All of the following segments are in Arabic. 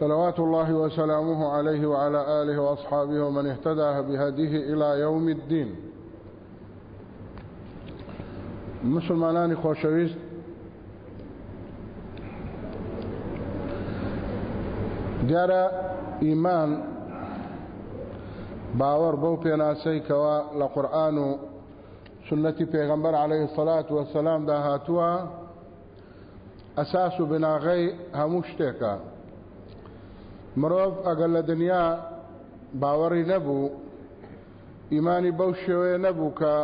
صلوات الله وسلامه عليه وعلى آله وأصحابه ومن اهتدى بهديه إلى يوم الدين. مسلمانان خوشويست دیارە ئیمان باوەڕ بەو پێناسەیکەوە لە قورآن و سنەتی عليه الصلاة والسلام دا هاتووە ئەساس و شتێکە. مرۆڤ ئەگەر لە دنیا باوەڕی نەبوو ئیمانی بەو شێوەیە نەبوو کە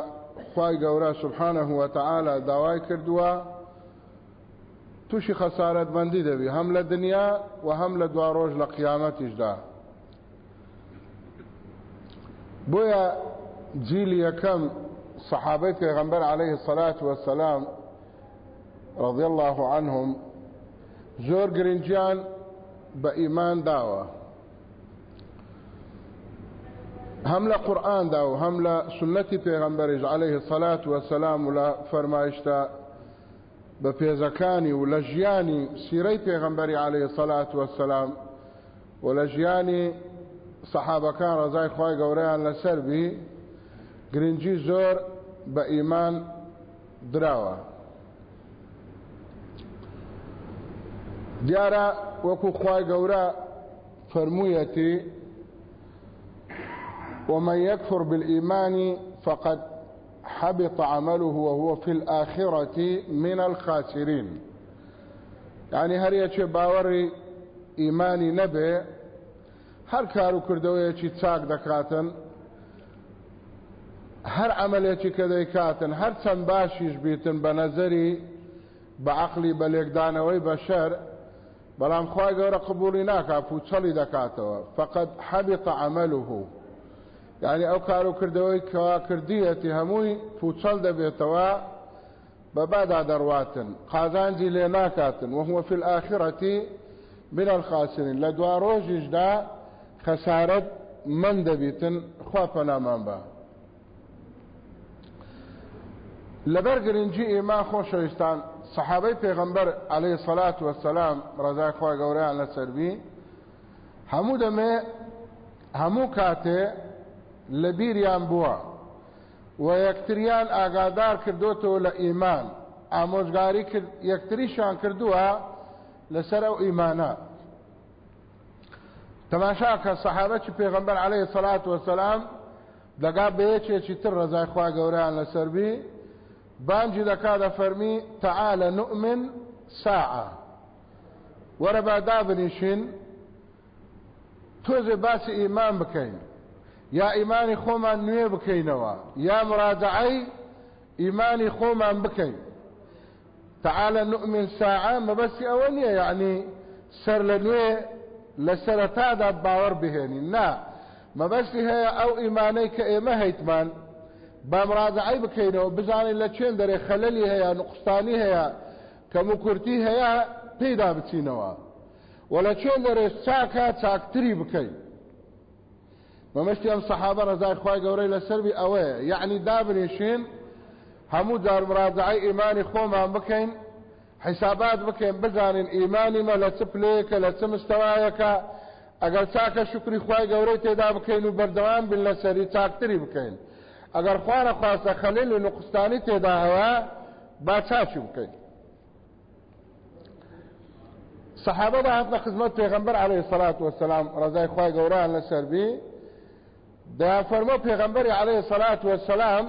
خی گەورە سبحانه وتعالى داوای کردووە تووشی خەسارەت بەندی دەبی هەم لە دنیا و هەم لە دوا ڕۆژ لە قیامەتیشدا. بۆیە جیلی یەکەم صحابەی پێغەمبەر عليه الصلاة والسلام رضي الله عنهم زۆر گرنجیان بە ئیمان داوە هەم لە قورآاندا و هەم لە سنەتی پێغەمبەریش عليه الصلاة والسلام و لە فەرمایشتا بە پێزەکانی و لە ژیانی سیرەی پێغەمبەری عليه الصلاة والسلام و لە ژیانی سەحابەکان ڕزای خی گەورەیان لەسەربی گرنگی زۆر بە ئیمان دراوە دیارە وەکو خی گەورە فەرموویەتی ومن يكفر بالإيمان فقد حبط عمله وهو في الآخرة من الخاسرين. يعني هر يچه باوري إيماني نبي هر كارو كردوية چاك دكاتن هر عملية كديكاتن هر چند باشيش بيتن بنظري بعقلي بليقدانوي بشر بەڵام خی گەورە قبولی ناکا پوچەڵی دەکاتەوە. فقط حەبیط عمله. یعنی ئەو کار و کردەوەی کەوا کردیەتی هەمووی پوچەڵ دەبێتەوە بەبادا دەڕواتن. قازانجی لێ ناکاتن. وهو في الآخرة من الخاسرين لە دوا ڕۆژیشدا خەسارەت من دەبیتن خوا پەنامان بە. لەبەر گرنگی ئێمە خۆشەویستان صحابەی پێغەمبەر عليه الصلاة والسلام ڕزای خۆی گەوریان لەسەربی هەموو دەمێ هەموو کاتێ لە بیریان بووە و یەکتریان ئاگادار کردوتەوە لە ئیمان ئامۆژگاری یەکتریشان کردووە لەسەر ئەو ئیمانە تەماشا کە سەحابەتی پێغەمبەر عليه الصلاة والسلام دەگا بەیەکێکی تر ڕزای خوا گەوریان لەسەربی بانجي دكاد فرمي تعالى نؤمن ساعة. وربا دابنشين توزي باس إيمان بكين. يا إيماني خوما نوي بكينوا يا مراجعي إيماني خوما بكين. تعالى نؤمن ساعة ما بس أولية يعني سر لنوي لسرتا دا باور بهني نا ما بس هي أو إيماني كإيما هيتمان بامرازعی بکەینەوە بزانین لە چێن دەرێ خەلەلی هەیە نقستانی هەیە کەموکورتی هەیە پێدا بچینەوە. و لە چێن دەرێ چاکە چاکتری بکەین. مەمەشتی ئەم سەحابە ڕزای خی گەورەی لەسەروی ئەوەیە. یعنی دابنیشین هەموو جار مراجعی ئیمانی خۆمان بکەین حیسابات بکەین بزانین ئیمانیمە لە چ پلەیەکە لە چ مستەوایەکە ئەگەر چاکە شکری خی گەورەی تێدا بکەین و بەردەوام بن لەسەری چاکتری بکەین. ئەگەر خوارە خواستە خەلیل و نقستانی تێدا هەوە با چاچی بکەین سەحابە بە هاتنە خزمەت پێغەمبەر عليه الصلاة والسلام ڕزای خوای گەوران لەسەربی دەیان فەرمۆ پێغەمبەری عليه الصلاة والسلام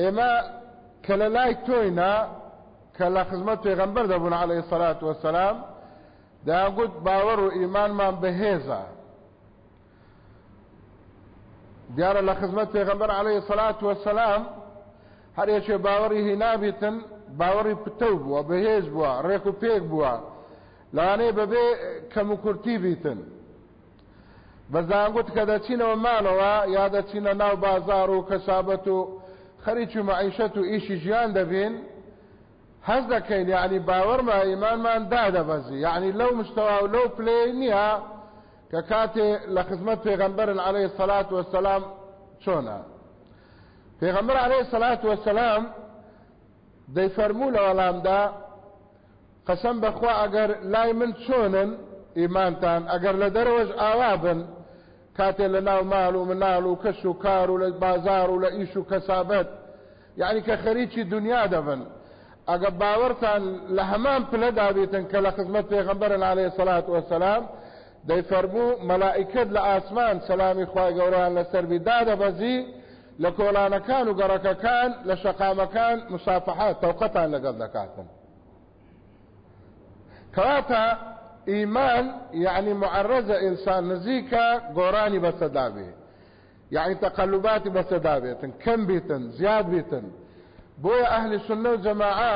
ئێمە کە لە لای تۆینا کە لە خزمەت پێغەمبەر دەبوون عليه الصلاة والسلام دەیان گوت باوەڕ و ئیمانمان بەهێزە دیارە لە خزمەت پێغەمبەر عليه الصلاة والسلام. هەر یەکێ باوەڕی هینابیتن باوەڕی پتە بووە بەهێز بووە ڕێک و پێک بووە لەوانەیە بەبێ کەم و کورتی بیتن. بەزانگوت کە دەچینەوە ماڵەوە یا دەچینە ناو بازار و کەسابەت و خەریکی معیشەت و ئیشی ژیان دەبین هەز دەکەین یعنی باوەڕمە ئیمانمان دادەبەزی یعنی لەو مستەوا و لەو پلێ نییە کە کاتێ لە خزمەت پێغەمبەرن عليه سەلات وەسەلام چۆنە پێغەمبەر عليه سەلات وەسەلام دەیفەرموو لە وەڵامدا قەسەم بەخوا ئەگەر لای من چۆنن ئیمانتان ئەگەر لە دەرەوەش ئاوا بن کاتێ لە ناو ماڵ و مناڵ و کەس و کار و لە بازار و لە ئیش و کەسابەت یعنی کە خەریکی عليه وەسەلام دەیفەرموو مەلائکت لە ئاسمان سەلامی خوای گەوران لەسەروی دادەبەزی لە کۆلانەکان و گەڕەکەکان لە شەقامەکان مسافحات تەوقەتان لەگەڵ دەکاتن کەواتە ئیمان یعنی معرەزە ئینسان نزیکە گۆرانی بەسەدابێ یعنی تەقلباتی بەسەدابێتن کەم بیتن زیاد بیتن. بۆیە ئەهلی سنە و جەماعە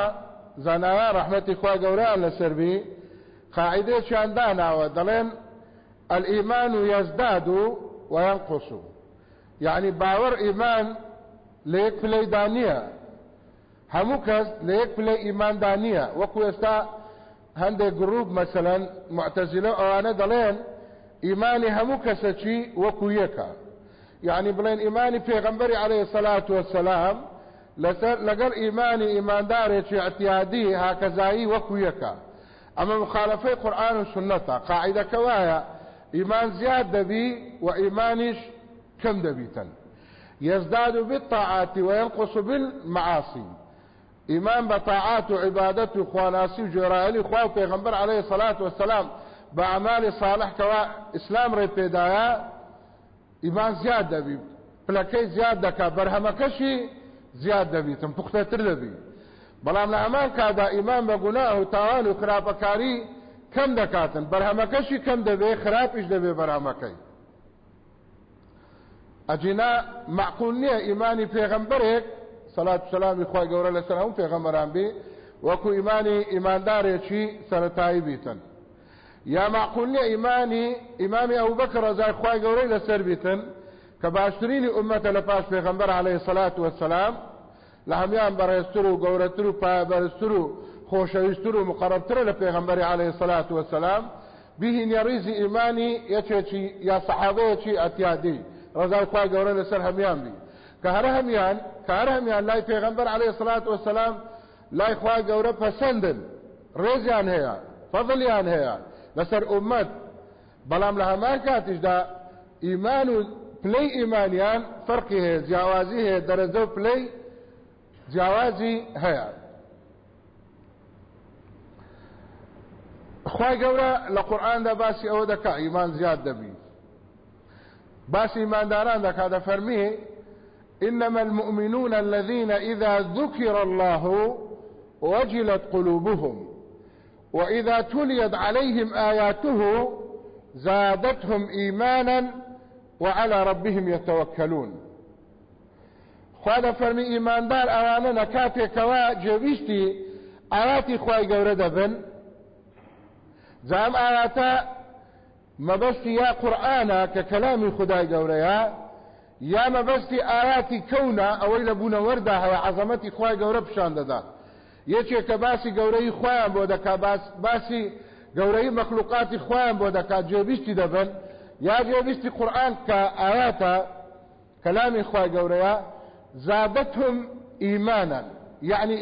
زاناوە ڕەحمەتی خوا گەورەیان لەسەربی قاعدەیەکیان داناوە. دەڵێن الإيمان يزداد وينقص. یەعنی باوەڕ ئیمان لە یەک پلەی دانییە. هەموو کەس لە یەک پلە ئیماندانیە وەکو ئێستا هەندێک گروپ مەسەەن معتەزیلە ئەوانە دەڵێن ئیمانی هەموو کەسەچی وەکو یەکە یعنی بڵێن ئیمانی پێغمبەری عليه الصلاة والسلام لەسەر لەگەڵ ئیمانی ئیماندارێکی اعتیادی هاکەزایی وەکو یەکە ئەمە مخالفەی قورآن و سنەتە قاعدەکە وایە إيمان زياد دبي وإيمانش كم دبيتن. يزداد بالطاعات وينقص بالمعاصي. إيمان بطاعات وعبادته خواناسي وجرائلي خواه پیغمبر عليه الصلاة والسلام بأعمال صالح كوا إسلام ري پیدايا إيمان زياد دبي. پلكي زياد دكا برهمكشي زياد دبيتن پختتر دبي. بلام لأمان كادا إيمان بقناه تاوان وخرابكاري کەم دەکاتن بەرهەمەکەشی کەم دەبێ خراپیش دەبێ بەرهەمەکەی ئەجینا معقول نییە ئیمانی پێغەمبەرێک سەلات سلامی خی گەورە لەسەر هەموو پێغەمبەران بێ وەکو ئیمانی ئیماندارێکی سەتایی بیتن. یا معقول نییە ئیمانی ئیمامی ئەو بەکە ڕزای خی گەورەی لەسەر بیتن کە باشترینی ئومەتە لە پاش پێغەمبەر عليه سەلات وسلام لە هەمیان بەڕێستر و گەورەتر و پابەرستر و خۆشەویستتر و مقربترە لە پێغمبەری عليه سلاات وسلام بهینە ڕیزی ئیمانی یەکێکی یا سەحابەیەکی ئەتیادی ڕزای خخوای گەورە لەسەر هەمیان بی. کە هەر هەمیان کار هەمیان لای پێغمبەر عليه سلاات وسلام لای خخوای گەورە پەسەندن ڕێزیان هەیە فەضلیان هەیە لەسەر ئومەت بەڵام لە هەمان کاتیشدا ئیمان و پلەی ئیمانیان فەرقی هەیە جیاوازی هەیە دەرەجە و پلەی جیاوازی خی گەورە لە قورآاندا باسی ئەوە دەکا ئیمان زیاد دەبی. باسی ئیمانداران دەکا دەفەرمی إنما المؤمنون الذين إذا ذكر الله وجلت قلوبهم وإذا تليت عليهم آياته زادتهم إيمانا وعلى ربهم يتوكلون. خواده فرمي إيمان دار أوانا نكاتي كوا جويشتي آياتي خواهي قورة دبن زام ئاواتە مەبەستی یا قورآانە کە کەلامی خدای گەورەیە یا مەبەستی ئاراتی کەونە ئەوەی لە بوونەوەردا هەیە عزەمەتی خی گەورە پیشان دەدا یەکێک کە باسی گەورەی خۆیان بۆ دەکا باسی گەورەی مەخلوقاتی خۆیان بۆ دەکات جێبیستی دەبن یا جێبیستی قورآن کە ئاواتە کەلامی خی گەورەیە زابەتهم ئیمانە یعنی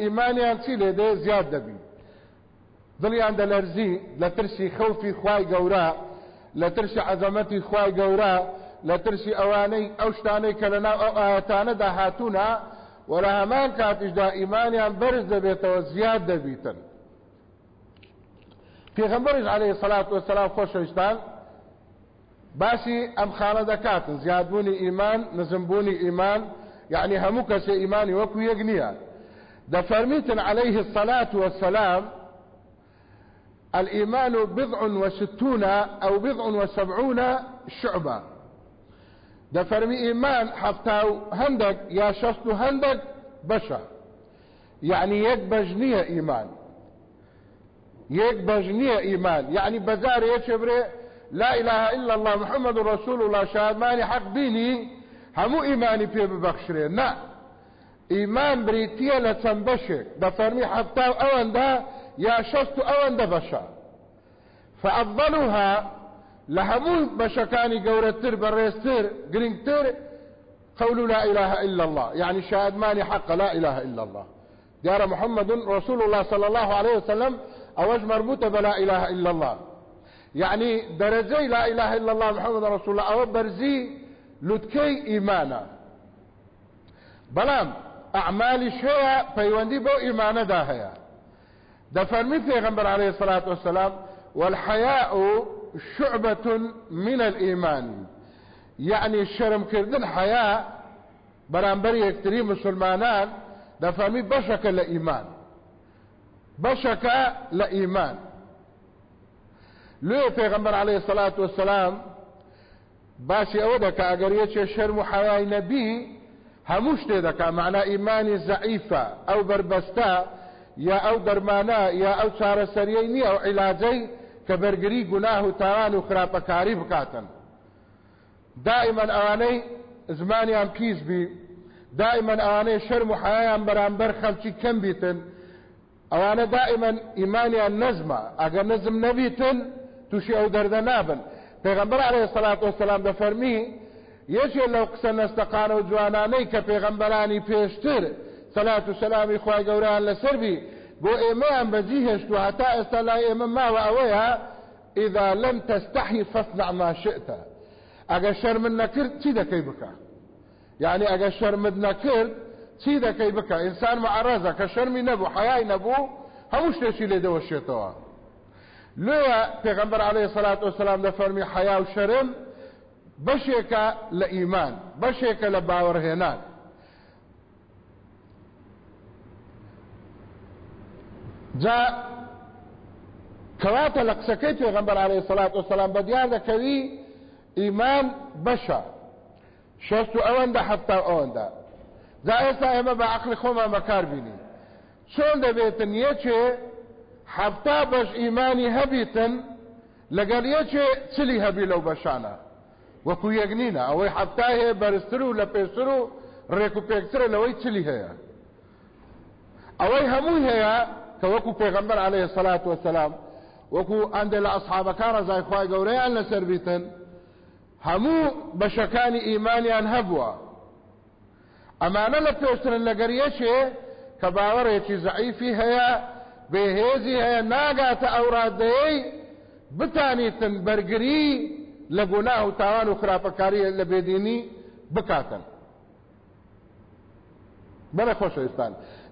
دڵیان دەلەرزی لە ترسی خەوفی خوای گەورە لە ترسی عەزەمەتی خوای گەورە لە ترسی ئەوانەی ئەو شتانەی کە لەناو ئەو ئاەتانەدا هاتوونە وەرە هەمان کاتیشدا ئیمانیان بەرز دەبێتەوە زیاد دەبیتن. پێغەمبەریش عليه سەلات وسلام خۆشەویستان باسی ئەم خانە دەکاتن زیادبوونی ئیمان نزمبوونی ئیمان یعنی هەموو کەسێ ئیمانی وەکو یەک نییە. دەفەرمیتن عليه الصلاة والسلام الإيمان بضع وستون أو بضع وسبعون شعبة. ده فرمي إيمان حتى هندك يا شخص هندك بشا. يعني يك بجنية إيمان. يك بجنية إيمان. يعني بزار يشبري لا إله إلا الله محمد رسول الله شاد ماني حق بيني همو إيماني في ببخشري. نا. إيمان بريتيا لتنبشك بفرمي حتى أوان يا شست أوان دا بشا فأفضلها لهمو بشكاني قورتر بريستر قرنكتر قول لا إله إلا الله. يعني شاهد ماني حق لا إله إلا الله. ديار محمد رسول الله صلى الله عليه وسلم أوج مربوطة بلا إله إلا الله. يعني درجي لا إله إلا الله محمد رسول الله. أو برزي لتكي إيمانا. بلام أعمال شيء فيواندي بو إيمانا داهيا. دفرمي في غنبر عليه الصلاة والسلام والحياء شعبة من الإيمان يعني الشرم كردن حياء برانبر يكتري مسلمانان دفرمي بشك لإيمان بشك لإيمان لێ پێغمبەر عليه سلاات وسلام باسی ئەوە دەکە ئەگەر یەکێ شەرم و حەوای نەبی هەموو شتێ دەکا معنا ئیمانی زعیفە ئەو بربەستە یا ئەو دەرمانە یا ئەو چارەسەریەی نییە ئەو عیلاجەی کە بەرگری گوناه و تاوان و خراپەکاری بکاتن دائما ئەوانەی زمانیان پیس بی دائما ئەوانەی شەرم و حەیان بەرامبەر خەلکی کەم بیتن. ئەوانە دائما ئیمانیان نەزمە ئەگەر نەزم نەبیتن تووشی ئەو دەردە نابن. پێغمبەر عليه سلاات وسلام دەفەرمی یەکێ لەو قسە نەستەقانە و جوانانەی کە پێغەمبەرانی سەلات و سەلامی خی گەوران لەسەربی بۆ ئێمەیان بەجی هێشت و هەتا ئێستا لای ئێمە ماوە ئەوەیە ئذا لم تستحي فاصنع ما شئت. ئەگە شەرمن نەکرد چی دەکەی بکە یعنی ئەگە شەرمت نەکرد چی دەکەی بکە ئینسان معرەزە کە شەرمی نەبوو حیای نەبوو هەموو شتێکی لێ دەوەشێتەوە لێە پێغمبەر عليه سلاات وسلام دەفەرمی حیا و شەرم بەشێکە لە ئیمان بەشێکە لە باوەڕهێنان جا کەواتە لە قسەکەی پێغمبەر عليه سلاات وسلام بە دیار دەکەوی ئیمان بەشە شەست و ئەوەندە حتا ئەوەندە جا ئێستا ئێمە بە عقلی خۆمان بەکار بینی. چۆن دەبێتن یەکێ حفتا بەش ئیمانی هەبیتن لەگەڵ یەکێ چلی هەبی لەو بەشانە وەکو یەکنینە ئەوەی حفتا هەیە بەرزتر و لە پێشتر و ڕێک و پێکترە لەوەی چلی کە وەکو پێغەمبەر عليه وەکو ئەندێ لە ئەسحابەکان ڕزای خوای گەورەیان لەسەر بیتن. هەموو بەشەکانی ئیمانیان هەبووە ئەمانە لە پێشترن لەگەر یەکێ کە باوەڕێکی زعیفی هەیە بێهێزی هەیە ناگاتە ئەو ڕادەیەی بتانیتن بەرگری لە گوناه و تاوان و خراپەکاری لە بێدینی بکاتن. بەرە خۆشەویستان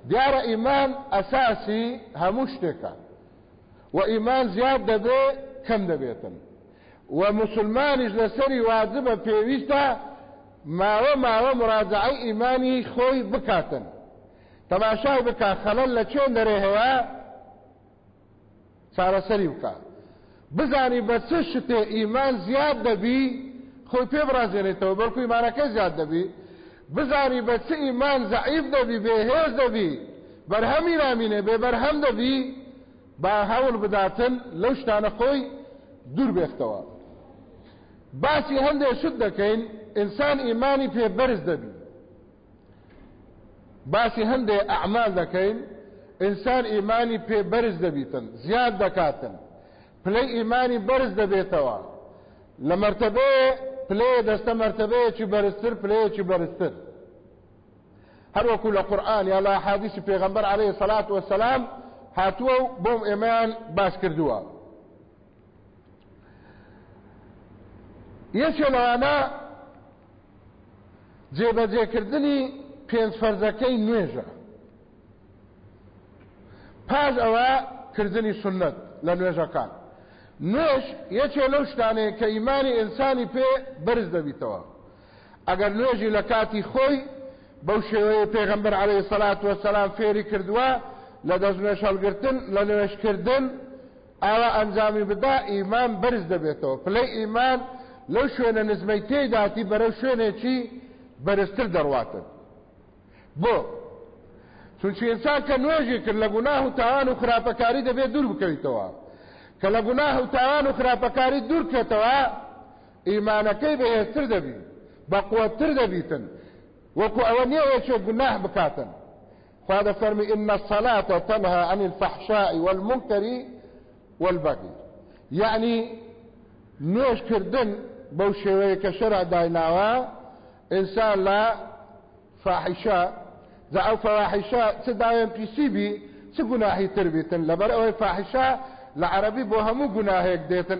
دیارە ئیمان ئەساسی هەموو شتێکە. و ئیمان زیاد دەبێ کەم دەبێتن و مسلمانیش لەسەری واجبە پێویستە ماوە ماوە مراجعی ئیمانی خۆی بکاتن. تەماشای بکە خەلەل لە چێن دەرێ هەیە چارەسەری بکە بزانی بە چ شتێ ئیمان زیاد دەبی خۆی پێ بڕازێنێتەوە بەڵکو ئیمانەکەی زیاد دەبی بزانی بە چ ئیمان زعیف دەبی بێهێز دەبی بەرهەمی نامینێ بێ بەرهەم دەبی با هەوڵ بداتن لەو شتانە خۆی دوور بێختەوە. باسی هەندێک شت دەکەین ئینسان ئیمانی پێ بەرز دەبی. باسی هەندێک ئەعمال دەکەین ئینسان ئیمانی پێ بەرز دەبیتن زیاد دەکاتن. پلەی ئیمانی بەرز دەبێتەوە. لە مرتبەیە پلێ دەستە مرتبەیەکی بەرزتر پلەیەکی بەرزتر. هەروەکو لە قورآن یا لە حادیسی پێغەمبەر عليه سەلات وسلام هاتووە و بۆم ئێمەیان باس کردووە. یەکێ لەوانە جێبەجێکردنی پێنج فەرزەکەی نوێژە. پاش ئەوە کردنی سنت لە نوێژەکان. نوێش یەکێ لەو شتانەیە کە ئیمانی ئینسانی پێ بەرز دەبیتەوە ئەگەر نوێژی لە کاتی خۆی بەو شێوەیە پێغەمبەر عليه سەلات وەسەلام فێری کردووە لە دەستنوێش هەڵگرتن لە نوێشکردن ئاوا ئەنجامی بدا ئیمان بەرز دەبێتەوە. پلەی ئیمان لەو شوێنە نزمەی تێداتی بەرەو شوێنێکی بەرزتر دەڕواتن. بۆ چونچی ئینسان کە نوێژی کرد لە گوناه و تاوان و خراپەکاری دەبێت دوور بکەیتەوە کە لە گوناه و تاوان و خراپەکاری دوور کێتەوە ئیمانەکەی بەهێزتر دەبی بەقوتر دەبیتن وەکو ئەوە نییە یەکێ گوناه بکاتن خوا دەفەرمی إن الصلاة تنهى عن الفحشاء والمنكر والبغي. یەعنی نوێژ کردن بەو شێوەیە کە شەرع دایناوە ئینسان لە فاحیشە زە ئەو فواحیشە چ داوێن پیسیبی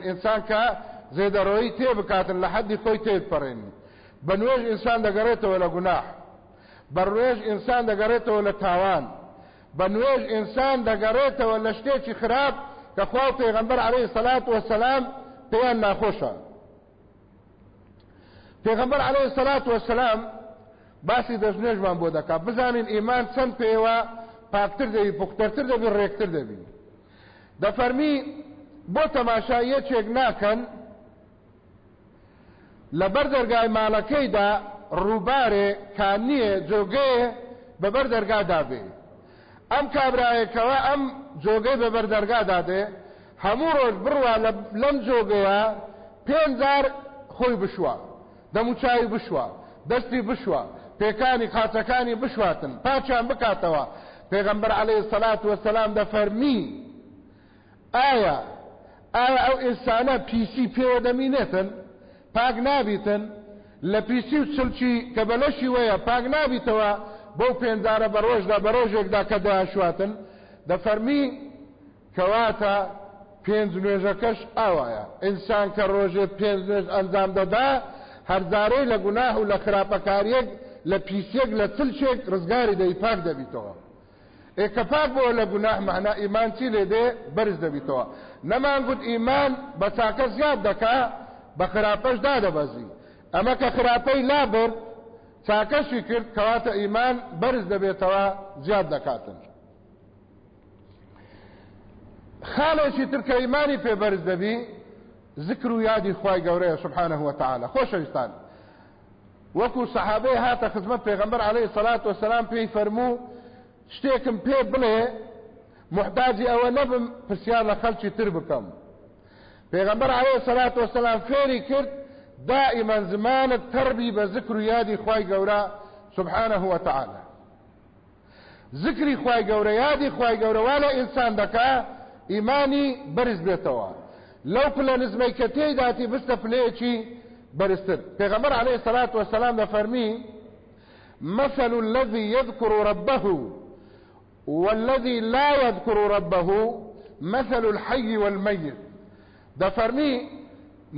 ئینسان کە زێدەڕۆیی تێ بکاتن لە حەدی خۆی تێت پەڕێن بە نوێژ ئینسان دەگەڕێتەوە لە گوناح بە نوێژ ئینسان دەگەڕێتەوە لە تاوان. ئینسان دەگەڕێتەوە لە شتێکی خراپ کە خوا پێغەمبەر عەلەیهی سەلات وەسەلام پێیان ناخۆشە پێغەمبەر عەلەیهی سەلات وەسەلام باسی دەستنێژمان بۆ دەکات بزانین ئیمان چەند پێوە پاکتر دەبی پوختەرتر دەبی ڕێکتر دەبی. دەفەرمی بۆ تەماشا یەکێک ناکەن لە بەر دەرگای ماڵەکەیدا ڕووبارێ کانیە جۆگەیە بەبەر دەرگادا بێ ئەم کابراایەکەوە ئەم جۆگەی بەبەر دەرگادا دێ هەموو ڕۆژ بڕوا لەم جۆگەیە پێنجار خۆی بشوە دەموچوی بشوە دەستی بشوە پێکانی خاچەکانی بشواتن پاچیان بکاتەوە. پێغەمبەر عليه سەلات وەسەلام دەفەرمی ئایا ئایا ئەو ئێسانە پیسی پێوە دەمینێتن پاک نابیتن لە پیسی و چلچی کە بەلەشی وەیە پاک نابیتەوە بەو پێنجارە بە ڕۆژدا بە ڕۆژێکدا کە داشواتن دەفەرمی کەواتە پێنج نوێژەکەش ئاوایە. ئینسان کە ڕۆژێ پێنج نوێژ ئەنجام دەدا هەرزارەی لە گوناه و لە خراپەکاریەک لە پیسێک لە چلچێک ڕزگاری دەی پاک دەبیتەوە. بۆ لە گوناه مەحنا ئیمان چی بەرز دەبیتەوە نەمان گوت ئیمان بە چاکە زیاد دەکا بە خراپەش دادەبەزی ئەمە کە خراپەی لابرد چاکەشی کرد کەواتە ئیمان بەرز دەبێتەوە زیاد دەکاتن خاڵێکی ترکە ئیمانی پێبەرز دەبی ذکر و یادی گەورەیە سبحانه وتعالى. خۆشەویستان وەکو سەحابەی هاتە خزمەت پێغەمبەر عليه سەلات وسلام پێی فەرموو شتێکم پێ بڵێ محتاجی ئەوە نەبم پرسیار لە خەڵکی تر بکەم. پێغەمبەر عليه سەلات وسلام فێری دائما زمانت تربی بە ذکر و گەورە سبحانه وتعالى ذکری خوای گەورە یادی خوای گەورە وا لە ئینسان دەکا ئیمانی بەرز بێتەوە. لەو پلە نزمەی کە تێداتی بستە پلەیەکی بەرزتر. عليه الصلاة والسلام دەفەرمی مثل الذي يذكر ربه والذي لا يذكر ربه مثل الحي والميت. دەفەرمی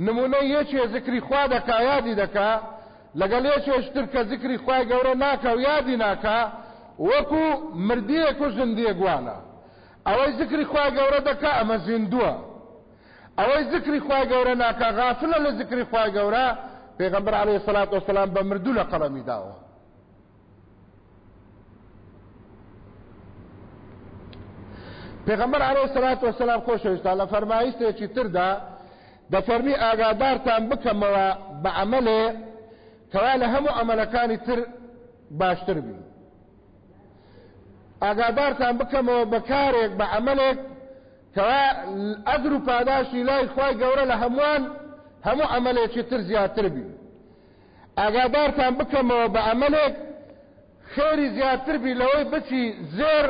نمونە یەکێ ذکری خوا دەکا یادی دەکا لەگەڵ یەکێشتر کە ذکری خوای گەورە ناکە و یادی ناکە وەکو مردیەک و زندیە گوانە ئەوەی ذکری خوای گەورە دەکا ئەمە زیندووە ئەوەی ذکری خوای گەورە ناکە غافلە لە ذکری خوای عەلەیهی سەلات وسەلام بە مردوو لە پێغەمبەر عەلەیهی سەلات وسەلام خۆشەویستان لە فەرمایشتێکی تردا دەفەرمی ئاگادارتان بکەمەوە بە عەمەلێ کەوا لە هەموو ئەمەلەکانی تر باشتر بی ئاگادارتان بکەمەوە بە کارێک بە عەمەلێک کەوا ئەدر و پاداشی لای خی گەورە لە هەمووان هەموو ئەمەلێکی تر زیاتر بی ئاگادارتان بکەمەوە بە ئەمەلێک خێری زیاتر بی لەوەی بچی زێر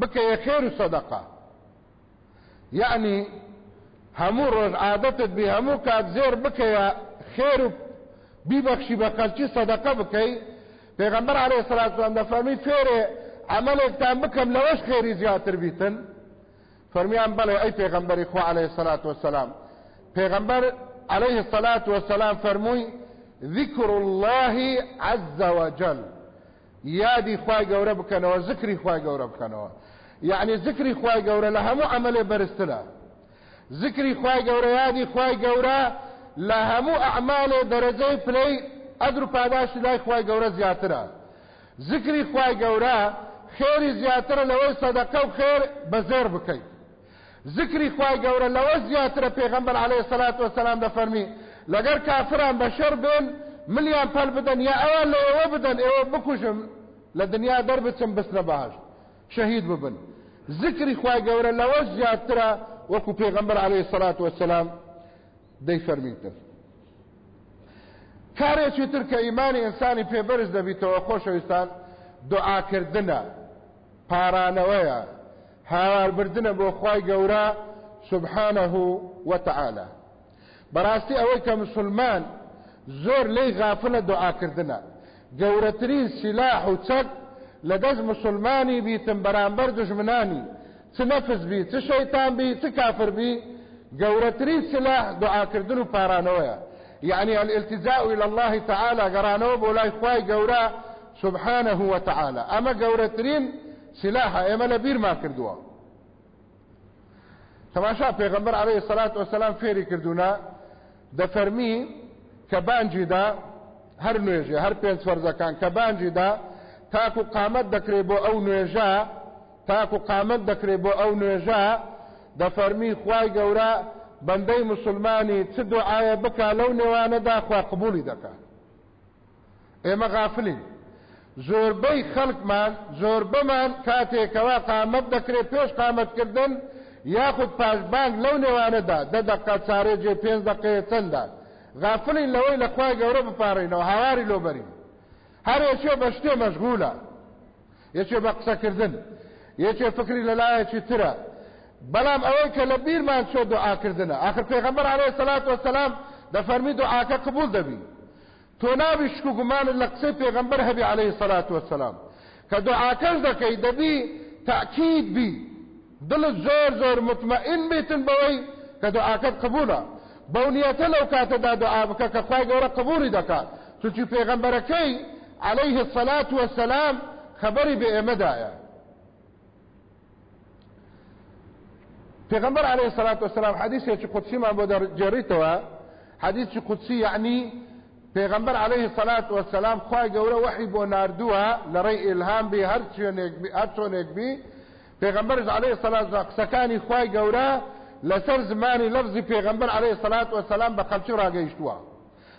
بکەیە خێر و سەدەقا یعنی هەموو ڕۆژ عادەتت بی هەموو کات زێر بکەیە خێر و بیبەخشی بە خەلکی سەدەقە بکەی پێغەمبەر عەلەیهی سەلات وسلام دەفەرمی فێرێ عملێکتان بکەم لەوەش خێری زیاتر بیتن. فەرمیان بەڵێ ئەی پێغەمبەری خوا عليه الصلاة والسلام. پێغەمبەر عليه الصلاة والسلام فەرمووی ذكر الله عز وجل. یادی خوای گەورە بکەنەوە ذکری خوای گەورە بکەنەوە یعنی ذکری خوای گەورە لە هەموو عملێ بەرزترە ذکری خوای گەورە یادی خوای گەورە لە هەموو ئەعمالێ دەرەجەی پلەی ئەدر و پاداشی لای خوای گەورە زیاترە ذکری خوای گەورە خێری زیاترە لەوەی سەدەقە و خێر بەزێر بکەیت ذکری خوای گەورە لەوە عليه سەلات وسلام دەفەرمی لەگەر کافران بەشەر بێن ملیان پەل بدەن یا ئەوان لە ئێوە بدەن ئێوە بکوژم لە دنیا دەربچم شەهید ببن. ذکری خوای گەورە لەوە زیاترە وەکو پێغەمبەر عليه الصلاة والسلام دەی فەرمیتن کارێکی تر کە ئیمانی ئینسانی پێبرز دەبیتەوە خۆشەویستان دوعاکردنە پارانەوەیە هاواربردنە بۆ خی گەورە سبحانه وتعالى بەڕاستی ئەوەی کە مسلمان زۆر لی غافلە دوعاکردنە گەورەترین سیلاح و چەک دەست مسلمانی بیتم بەرامبەر دژمنانی چ نەفز بی چ شەیتان بی چ کافر بی. سلاح دعاکردن و پارانەوەیە. يعني الالتجاء إلى الله تعالى قرانوب ولا إخواي قورا سبحانه وتعالى أما قورترين سلاحة أما لبير ما كردوا تماشا پیغمبر عليه الصلاة والسلام فێری کردووینە دەفەرمی کە بانگی دا هر نوێژێ هەر پێنج فەرزەکان کە بانگی دا تاکو قامت دەکرێت بۆ ئەو نوێژە تاکو قامت دەکرێت بۆ ئەو نوێژە دەفەرمی خوای گەورە بەندەی مسلمانی چ دوعاە بکە لەو نێوانەدا خوا قبولی دەکە. ئێمە غافلین. زۆربەی خەڵکمان زۆربەمان کاتێکەوە قامت دەکرێت پێش قامەتکردن یاخود پاشبانگ لەو نێوانەدا دە دەقا چارێجێ پێنج دقەیە چەندە. غافلین لەوەی لە خوای گەورە بپارڕینەوە هاواری لۆبەرین هەر یەکێ بە شتێ مەشغولە یەکێ بە قسەکردن یەکێ فکری لەلایەکی ترە. بەڵام ئەوەی کە لە بیرمان چۆ دوعاکردنە آخر پێغەمبەر عەلەیهی سەلات وەسەلام دەفەرمی دوعاکە قبول دەبی. تۆ نابی شک و گومان لە قسەی پێغەمبەر هەبی عەلەیهی سەلات وەسەلام کە دوعاکەش دەکەی دەبی تأکید بی. دڵت زۆر زۆر مطمئن بیتن بەوەی کە دوعاکەت قبولە. بەو نیەتە لەو کاتەدا دوعا بکە کە خوای گەورە قبولی دەکات. چونکی پێغەمبەرەکەی عەلەیهی السەلات وەسەلام خەبەری بە ئێمەدایە پیغمبر عليه الصلاة والسلام ما بودر جريتوا حديث قدسي يعني پیغمبر عليه الصلاة والسلام خواه قوله وحي بو ناردوها لري الهام هر چونك بي پیغمبر عليه الصلاة والسلام سكاني خواه قوله لسر زماني لفظي پیغمبر عليه الصلاة والسلام گيشتوا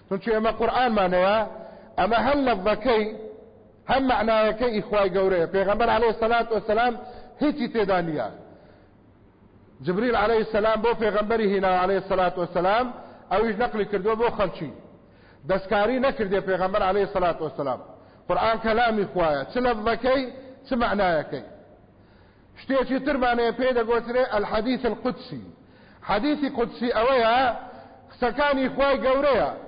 چونچه اما قرآن مانوا أما هل لفظكي هم معناكي اخواه قوله پیغمبر عليه الصلاة والسلام هيتي تدانيا جبريل عليه السلام بو پیغمبری هنا عليه الصلاة والسلام اویش نقل کردو بو خلچی. دستکاری نکردی پیغمبر عليه الصلاة والسلام. قرآن كلامي خوايا چه لفظكي چه معنايكي شتيشي ترمانه پيدا قوتري الحديث القدسي حديث قدسي اويا سكاني خواي قوريا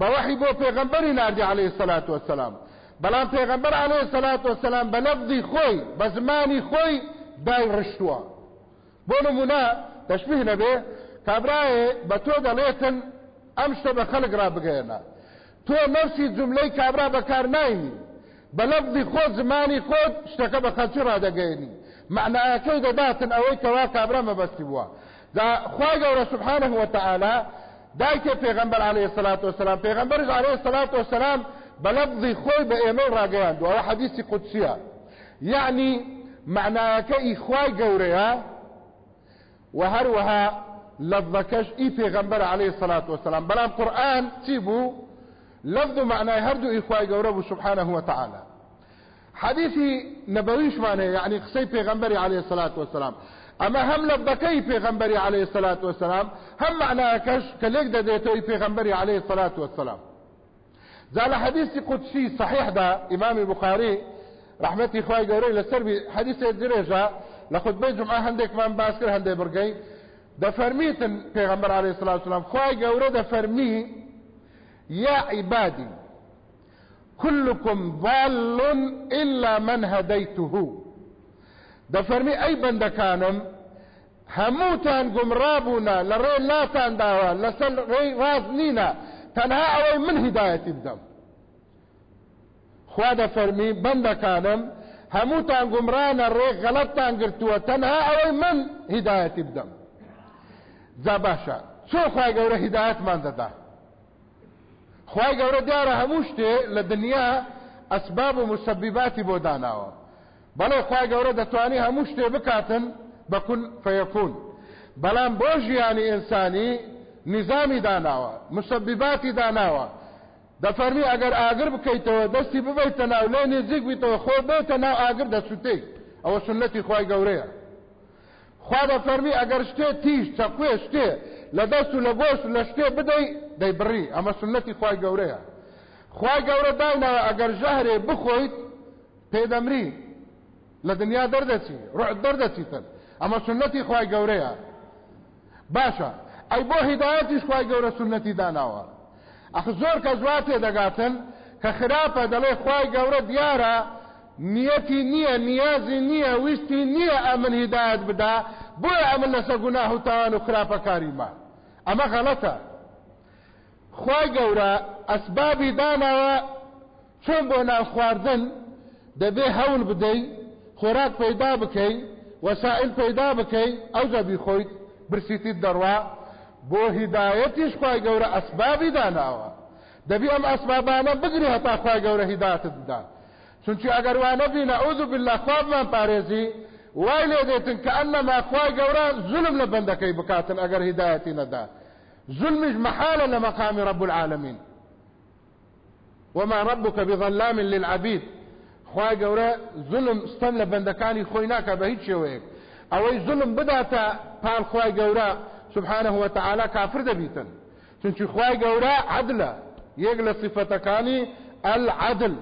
بوحي بو پیغمبری ناردي عليه الصلاة والسلام بەڵام پێغەمبەر عليه الصلاة والسلام بە لەفزی خۆی بە زمانی خۆی دایڕشتووە بۆ نمونە تەشبیه نەبێ کابراایێ بە تۆ دەڵێتن ئەم شتە بە خەلک را بگەێنە تۆ نەفسی جملەی کابرا بەکار ناینی بە لەفظی خۆت زمانی خۆت شتەکە بە خەلکی ڕدەگەێنی معناەکەی دەداتن ئەوەی کەوا کابرا مەبەستی بووە. خوا گەورە سبحانه وتعالى دایکێ پێغمبەر عليه الصلاة والسلام. پێغمبەر عليه الصلاة والسلام بلفظي خوي بإيمان راقيان. دو حديثي قدسية. يعني معناك إخواي قوريها وهروها لفظكش إي پیغمبر عليه الصلاة والسلام. بلام قرآن تيبو لفظ معنى هردو إخوائي قوربو سبحانه وتعالى. حديثي نبويش معنى يعني قصي پیغمبري عليه الصلاة والسلام. أما هم لفظكي پیغمبري عليه الصلاة والسلام هم معنى كش كليك داديتو اي پیغمبري عليه الصلاة والسلام. زال حديث قدسي صحيح دا امام البخاري رحمتي اخوائي قوري لسر حديث الدرجة لە خودبەی جمعە هەندێکمان باس کرد هەندێک بڕگەی دەفەرمیتن پێغەمبەر عليه الصلاة والسلام. خوای گەورە دەفەرمی يا عبادي كلكم ضال إلا من هديته دەفەرمی ئەی بەندەکانم هەمووتان گمڕابوونا لە ڕێ لاتان داوە لەسەر ڕێی ڕاز نینە تەنها ئەوەی من هیدایەتی بدەم خوا دەفەرمی بەندەکانم هەمووتان گومرانە ڕێ غەڵەتتان گرتووە تەنها ئەوەی من هیدایەتی بدەم جا باشە چۆ خی گەورە هیدایەتمان دەدا خی گەورە دیارە هەموو شتێ لە دنیا ئەسباب بەڵێ خی گەورە دەتوانی هەموو شتێ بکاتن بەکون فەیەکون. بەڵام بۆ ژیانی ئینسانی نظامی داناوە مسبباتی داناوە. دەفەرمی ئەگەر ئاگر بکەیتەوە دەستی ببیتە ناو لێ نێزیک بیتەوە خۆ بێتە ناو ئاگر دەسووتەی ئەوە سنەتی خی گەورەیە. خوا دەفەرمی ئەگەر شتێ تیش چەقوێ شتێ لە دەست و لە گۆشت لە شتێ بدەی دەیبڕی ئەمە سنەتی خوای گەورەیە. خوای گەورە داینەوە ئەگەر ژەهرێ بخۆیت پێدەمری. لە دنیا دەردەچی ڕع دەردەچیتن ئەمە سنەتی خوای گەورەیە. باشە ئەی بۆ هیدایەتیش خوای گەورە سنەتی داناوە. ئەخ زۆر کە زوا تێدەگاتن کە خراپە دەڵێ خوای گەورە دیارە نیەتی نییە نیازی نییە ویستی نییە ئەمن هیدایەت بدا بۆیە ئەمن لەسەر گوناه و تاوان و خراپەکاریمە ئەمە غەڵەتە. خی گەورە ئەسبابی داناوە چۆن بۆ ناو خواردن دەبێ هەول بدەی خۆراک پەیدا بکەی وەسائل پەیدا بکەی ئەو جەبی خۆیت برسیتیت دەڕوا. بۆ هیدایەتیش خی گەورە ئەسبابی داناوە. دەبی ئەم ئەسبابانە بگری هەتا خی گەورە هیداتت بدات چونچی ئەگەر وانە بینە ئەوذ بالله خوابمان پارێزی وای لێ دێتن کە ئەنەما خوای گەورە ظلم لە بەندەکەی بکاتن ئەگەر هیدایەتی نەدا. ظلمش لمقام رب العالمين وما ربك بظلام للعبيد. خوای گەورە ظلم ستەن لە بەندەکانی خۆی ناکە بە هیچ شێوەیەک. ئەوەی ظلم بداتە پال خوای گەورە سبحانه وتعالى کافر دەبیتن. چونچی خوای گەورە عدلە یەک لە صفەتەکانی العدل.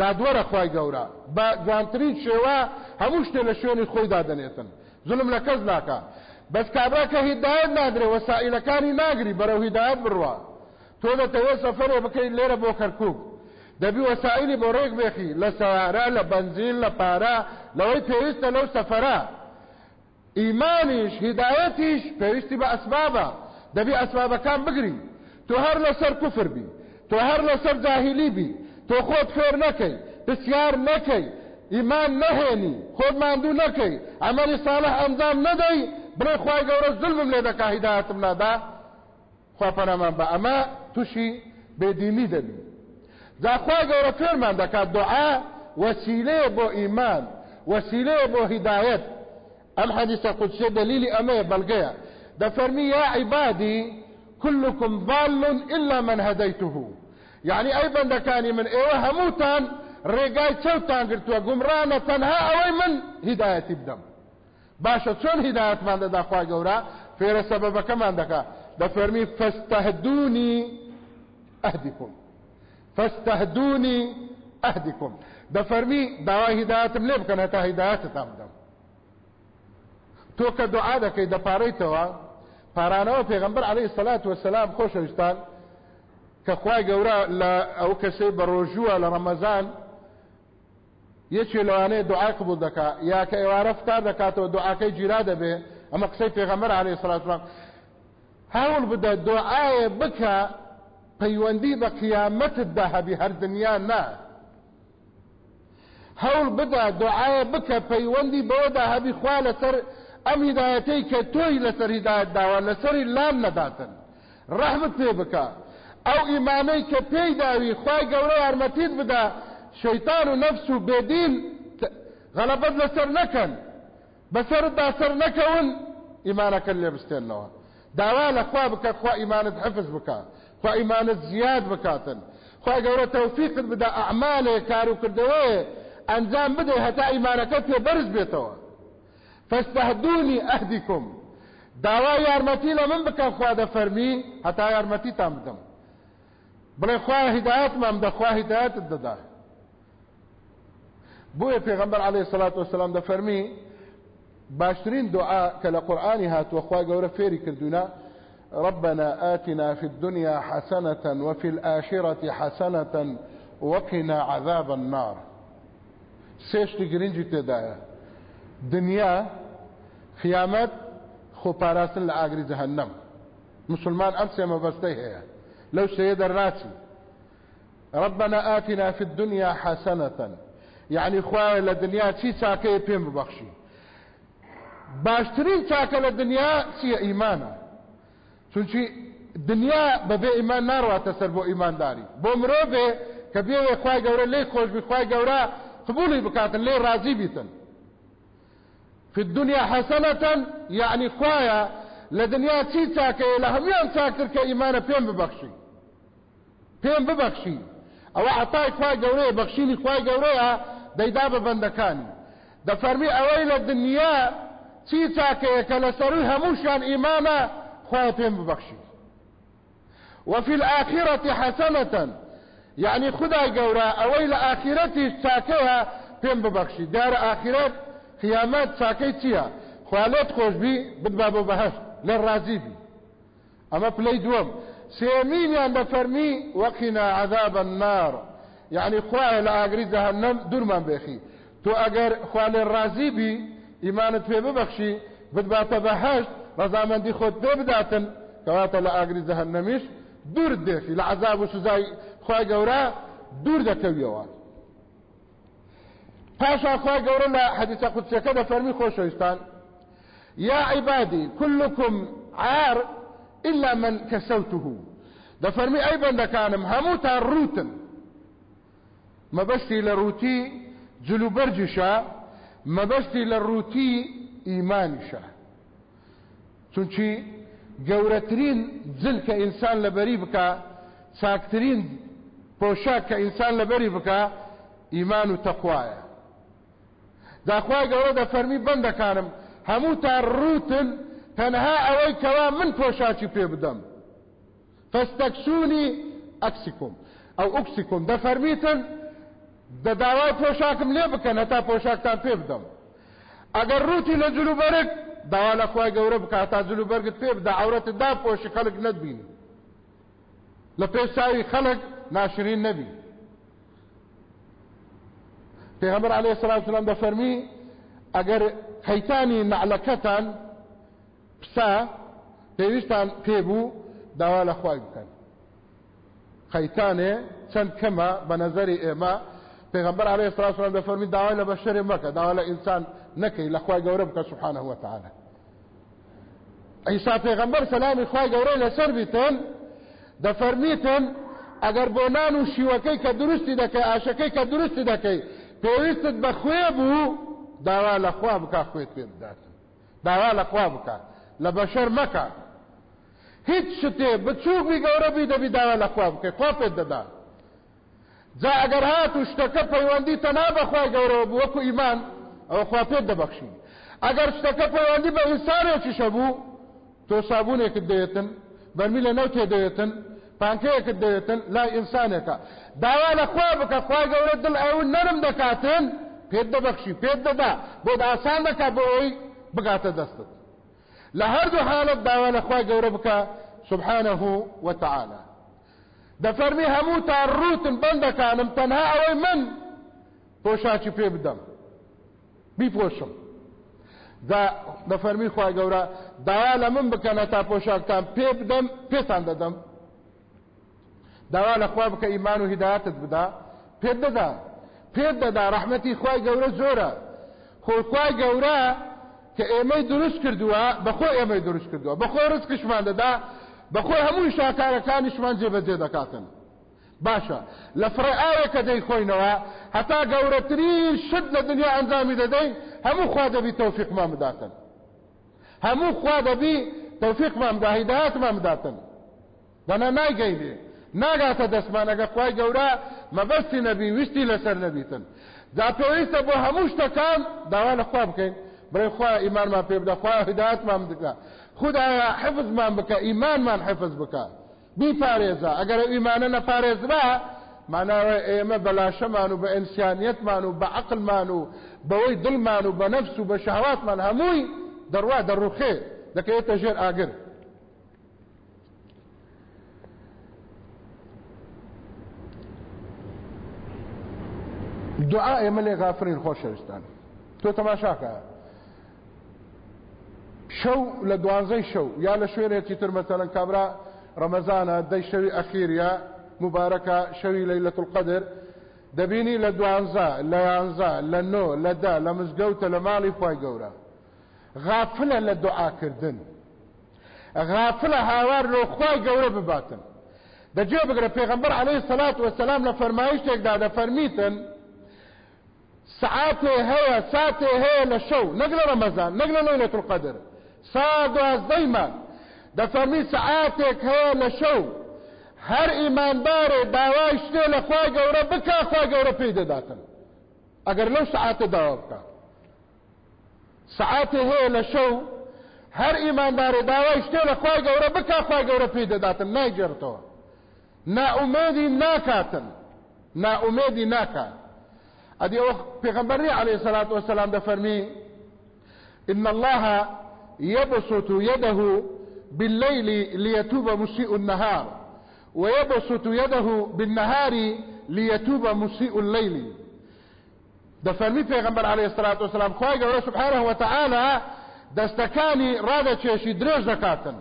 دادوەرە خی گەورە. بە جوانترین شێوە هەموو شتێ لە شوێنی خۆی دادنێتن ظلم لە کەس ناکە بەس کابرا کە هیدایت نادرێ وەسائلەکانی ناگری بەرەو هیدایت بڕوە تۆ دەتەوێت سەفەرێ بکەیت لێرە بۆ کەرکوب دبی وسایل بورګ بخي لسواره لبنزین لپاره لوی پیوست لو سفره. ایمانش هدایتش پیوستی به اسبابه. دبی اسبابه کام بگری. تو هر لسر کفر بی. تو هر سر جاهلی بی. تو خود فر نکی. بسیار نکی. ایمان نهێنی خۆت صالح نەکەی ئەمەری ساڵح ئەنجام نەدەی بڵێ خی گەورە زلمم لێ دەکا هیداەتم نادا خواپەرەمان بە ئەمە تووشی بێدینی جاخوا گەورە فێرمان دەکات دوعا وسیلەیە بۆ ئیمان وسیلەیە بۆ هیدایەت ئەم حەدیثە قودسیە دلیلی ئەمەیە بەڵگەیە. دەفەرمی یا عیبادی كلكم ضال إلا من هديته يعني أي بندكاني من إيوه هموتان ڕێگای چەوتان گرتووە گومڕانە تەنها ئەوەی من هیدایەتی بدەم. باشە چۆن هیداەتمان دەدا خوا گەورە؟ فێرە دەکا دەفەرمی فەستەهدونی ئەهدیکم فەستەهدونی ئەهدیکم دەفەرمی داوای هیداەتم لێ بکەن هەتا هیداەتتان بدەم تۆ کە دوعا دەکەی دەپارەیتەوە پارانەوە پێغمبەر عليه الصلاة والسلام خوای گەورە لە ئەو کەسەی بە ڕۆژووە لە ڕەمەزان یەکێ لەوانەیە دوعای قبول دەکا یا کە ئێوارە فتار دەکاتەوە دوعاکەی گیرا دەبێ ئەمە قسەی پێغەمبەر عەلەیهی سەڵات وسلام هەوڵ بدە دوعایە بکە پەیوەندی بە قیامەتتدا هەبی هەر دنیا نا. هەوڵ بدە دوعایە بکە پەیوەندی بەوەدا هەبی خوا لەسەر ئەم هیدایەتەی کە تۆی لەسەر هیدایەت داوە لەسەری لام نەداتن. ڕەحمت پێ بکە. ئەو ئیمانەی کە پێی داوی خوای گەورە یارمەتیت بدە شەیتان و نەفس و بێدین غەلەبەت لەسەر نەکەن. بەسەردا سەر نەکەون ئیمانەکەن لێ بستێنەوە. داوا لە خوا بکە خوا ئیمانت حفظ بکە. خوا ئیمانت زیاد بکاتن خوا گەورە تەوفیقت بدە ئەعمالێ کار و کردەوەیە ئەنجام بدەی هەتا ئیمانەکەت پێ بەرز بێتەوە فاستهدوني أهدكم داوا یارمەتی لە من بکە خوا دەفەرمی هەتا یارمەتیتان بدەم بڵێ خوا هیدایەتمان دەخوا هیدایەتت دەدا بۆیە پێغەمبەر عليه الصلاة والسلام دەفەرمی باشترین دعا کە لە قورآانی هاتووە خوا گەورە فێری کردوونە ربنا آتنا في الدنيا حسنة وفي الآخرة حسنة وقنا عذاب النار. سێشتی گرنگی تێدایە دنیا خیامەت خۆپاراستن لە ئاگری جەهەنەم مسلمان سێمە بەستەی هەیە. لەو شەیە دەرناچی. ربنا آتنا في الدنيا حسنة. يعني خواه لدنيا چی چاکەیە پێم ببەخشی. باشترین چاکە لە دنیا چیە ئیمانە چونچی دنیا بەبێ ئیمان ناڕاتە سەر بۆ ئیمانداری. بۆ مرۆ بێ کە بێوێ خخوای گەورە لێ خۆشببی خخوای گەورە قبولی بکاتن لێ رازی بیتن. في الدنيا حسنة يعني خوايا لدنيا تي تاكي لهميان تاكتر كإيمانة بيان ببخشي بيان ببخشي او عطاي خواي قوريه بخشيني خواي قوريه ديدا ببندكاني دفرمي اويل الدنيا چی چاکە کە لە سەرووی هەمووشیان ئیمانە خوا پێم وفي الآخرة حسنة یەعنی گەورە ئەوەی لە ئاخرەتی چاکەیە پێم ببەخشی دارە ئاخرەت قیامەت چاکەی چییە خوالێت خۆشببی بدبا بۆ بەهشت لە ڕازیبی ئەمە پلەی دووەم سێمینیان بەفەرمی وقنا عذاب النار. یەعنی خوایە لە ئاگری جەهەنەم دوورمان بێخی تۆ ئەگەر خوا لێ ڕازیبی ئیمانت پێ ببەخشی بدباتە بەهشت ڕەزامەندی خۆت پێ بداتن کەواتە لە ئاگری جەهەنەمیش دوور دێخی لە عذاب و سزای خوای گەورە دوور دەکەویەوە. پاشا خوای گەورە لە حەدیثە قودسەکە دەفەرمی خۆشەویستان. يا عبادي كلكم عار إلا من كسوته. دەفەرمی ئەی بەندەکانم هەمووتان ڕوتن مەبەستی لە ڕووتی جلوبەرجشە مەبەستی لە ڕووتی ئیمانیشە. چونچی گەورەترین جل کە ئینسان لەبەری بکە چاکترین پۆشاک کە ئینسان لەبەری بکە ئیمان و تەخوایە داخوای گەورە دەفەرمی بەندەکانم هەموو تا ڕوتن تەنها ئەوەی کەوا من پۆشاکی پێ بدەم. فەستەکسونی ئەکسیکم ئەو ئوکسیکم دەفەرمیتن دە داوای پۆشاکم لێ بکەن هەتا پۆشاکتان پێ بدەم. ئەگەر ڕوتی لە جلوبەرێک داوالا خواه گوره بکاتا زلو برگت پیب دا عورت دا پوشی خلق ندبین لپیش ساوی خلق ناشرین نبی پیغمبر علیه الصلاة والسلام دا فرمی اگر حیتانی نعلکتان پسا پێویستان پێبوو داوا لە خوای بکەن. خەیتانێ چەند کەمە بە نظری ئێمە. پێغمبەر عليه سراسان دەفەرمی داوای لە بە شەرێ مەکە داوا لە ئینسان نەکەی لە خوای گەورە بکە سبحانه وتعالى عیسا پێغمبەر سەلامی خوای گەورەی لەسەر بیتن دەفەرمیتن ئەگەر بۆ نان و شیوەکەی کە درستی دەکەی ئاشەکەی کە درستی دەکەی پێویستت بە خوێ بوو داوا لە خوا بکە خوێت پێ بداتن داوا لە خوا بکە لە بەشەر مەکە هیچ شتێ بچووکی گەورە بی دەبی داوا لە خوا بکەی خوا پێت دەدات جا ئەگەر ئەوە خوا پێت دەبەخشی ئەگەر شتەکە پەیوەندی بە ئینسانێکیشە بوو تۆ سابوونێکت دەیەتن بەرمی لە نەو تێدەیەتن پانکەیەکت دەیەتن لای ئینسانێکە داوا لە خوا بکە خوای گەورە دڵ ئەو نەرم دەکاتن پێت دەبەخشی پێت دەدا بۆ ئاسان دەکات بۆ ئەوی بگاتە دەستت لە هەردوو حالت داوا لە خوای گەورە بکە سبحانه وتعالى دەفەرمی هەموو تا ڕوتن بەندەکانم تەنها ئەوەی من پۆشاکی پێ بدەم بیپۆشم. دەفەرمی خی گەورە داوا لە من بکەنە تا پۆشاکتان پێ بدەم پێتان دەدەم. داوا لە خوا بکە ئیمان و هیداەتت بدا پێت دەدا. پێت دەدا ڕحمەتی خی گەورە زۆرە. خۆخوای گەورە کە ئێمەی دروست کردووە بەخۆ ئێمەی دروست کردووە. بەخۆ ڕزکشمان دەدا بەخۆی هەمووی شاکارەکانیشمان جێبەجێ دەکاتن. باشە لە فڕێ ئاوێکە دەی خۆینەوە هەتا گەورەترین شت لە دنیا ئەنجامی دەدەین هەموو خوا دەبی تەوفیقمان بداتن. هەموو خوا دەبی تەوفیقمان بدا هیداەتمان بداتن. دەنا نایگەینێ ناگاتە دەستمان ئەگە خوای گەورە مەبەستی نەبی ویستی لەسەر نەبیتن. جا پێویستە بۆ هەموو شتەکان داوا لە خوا بکەین. بڵێ خوا ئیمانمان پێ بدە خوا هیداەتمان بدکە. خدایە حفظمان بکە ئیمانمان حفظ بکە بیپارێزە. ئەگەر ئیمانە نەپارێزرا معناوە ئێمە بەلاشەمان و بە ئینسیانیتمان و بە عقلمان و بەوەی دڵمان و بە نەفس و بە شەهواتمان هەمووی دەڕوا دەڕوخێ. دەکەوێتە ژێر ئاگر. دوعا ئێمە لێ غافرین خۆشەویستان. تۆ تەماشاکە. شەو لە دوانزەی شەو یا لە شوێنێکی تر مەسەلەن کابرا ڕەمەزانە دەی شەوی ئەخیریا مبارەکە شەوی لەیلەت القەدر دەبینی لە دوانزە لە یانزە لە نۆ لە دا لە مزگەوتە لە ماڵی خی گەورە غافلە لە دوعاکردن غافلە هاوار لۆ خی گەورە بباتن. عليه سەلات وسلام لە فەرمایشتێکدا دەفەرمیتن سعاتێ هەیە ساتێ هەیە لە شەو نەک لە ڕەمەزان لەیلەت القەدر سا دوازدەیمان دەفەرمی سعاتێک هەیە لە شەو. هەر ئیماندارێ داوای شتێ لە خوا گەورە بکە خوا گەورە پێی دەداتن. ئەگەر لەو سعاتە داوا بکە. سعاتێ هەیە لە شەو هەر ئیماندارێ داوای شتێ لە خی گەورە بکا خی گەورە پێی دەداتن. نایگەێتەوە ناومێدی ناکاتن. ناومێدی ناکات ئەدی ئەو پێغەمبەری عليه الصلاة والسلام دەفەرمی إن الله يبسط يده بالليل ليتوب مسيء النهار ويبسط يده بالنهار ليتوب مسيء الليل. دەفەرمی پێغمبەر عليه الصلاة والسلام خی گەورە سبحانه وتعالى دەستەکانی ڕادەچێشی درێژ دەکاتن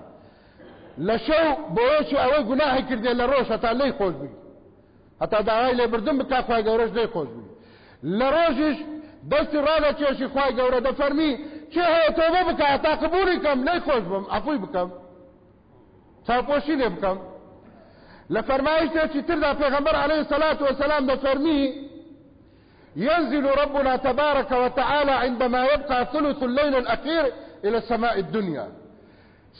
لە شەو بۆیەکی ئەوەی گوناهی کردێ لە ڕۆژ هەتا لی خۆش بی. هەتا داوای لێبردن بک خی گەورەش لی خۆش بی. لە ڕۆژیش دەستی ڕادەچێشی خی گەورە دەفەرمی چه هەیە تۆبە تا قبولی کەم لی خۆش بم ئەفوی بکەم چاوپۆشی لێ بکەم لە فەرمایشتێکی تردا پێغمبەر عليه الصلاة والسلام دەفەرمی ينزل ربنا تبارك وتعالى عندما يبقى ثلث الليل الأخير إلى السماء الدنيا.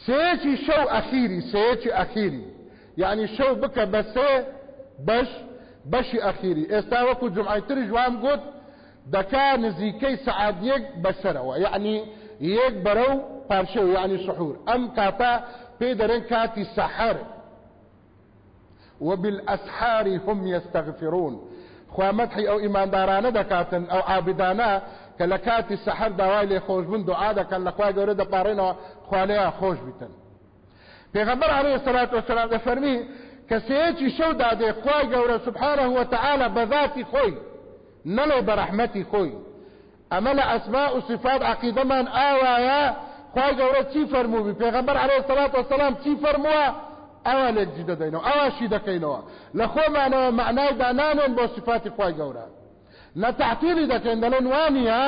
سيتي شو أخيري سيتي أخيري. يعني شو بك بس بش بشي أخيري. إستاوكو جمعي تري جوام قد دكا نزيكي سعاد يك بسروا يعني یەک بەرەو پارشێو یەعنی سحور. ئەم کاتە پێی دەڵێن کاتی سەحەر وبالأسحار هم يستغفرون. خوا مدحی ئەو ئیماندارانە دەکاتن ئەو عابدانە کە لە کاتی سەحر داوای لێ خۆشببوون دوعا دەکەن لە خوای گەورە دەپارڕێنەوە خوالەیە خۆش بیتن. پێغەمبەر الصلاة والسلام دەفەرمی کە سێیەکی شەو دادێ خوای گەورە سبحانه وتعالى بەذاتی خۆی. نەڵێ بەرەحمەتی خۆی ئەمە لە ئەسماء و صفات عقیدەمان ئاوایە خوای گەورە چی فەرمووی پێغەمبەر عليه الصلاة والسلام فەرمووە ئەوە لێکجی دەدەینەوە ئەواشی دەکەینەوە. لە خۆمانەوە معنای دانانێن بۆ صفاتی خی گەورە نە تحتیلی دەکەین دەڵێن وانە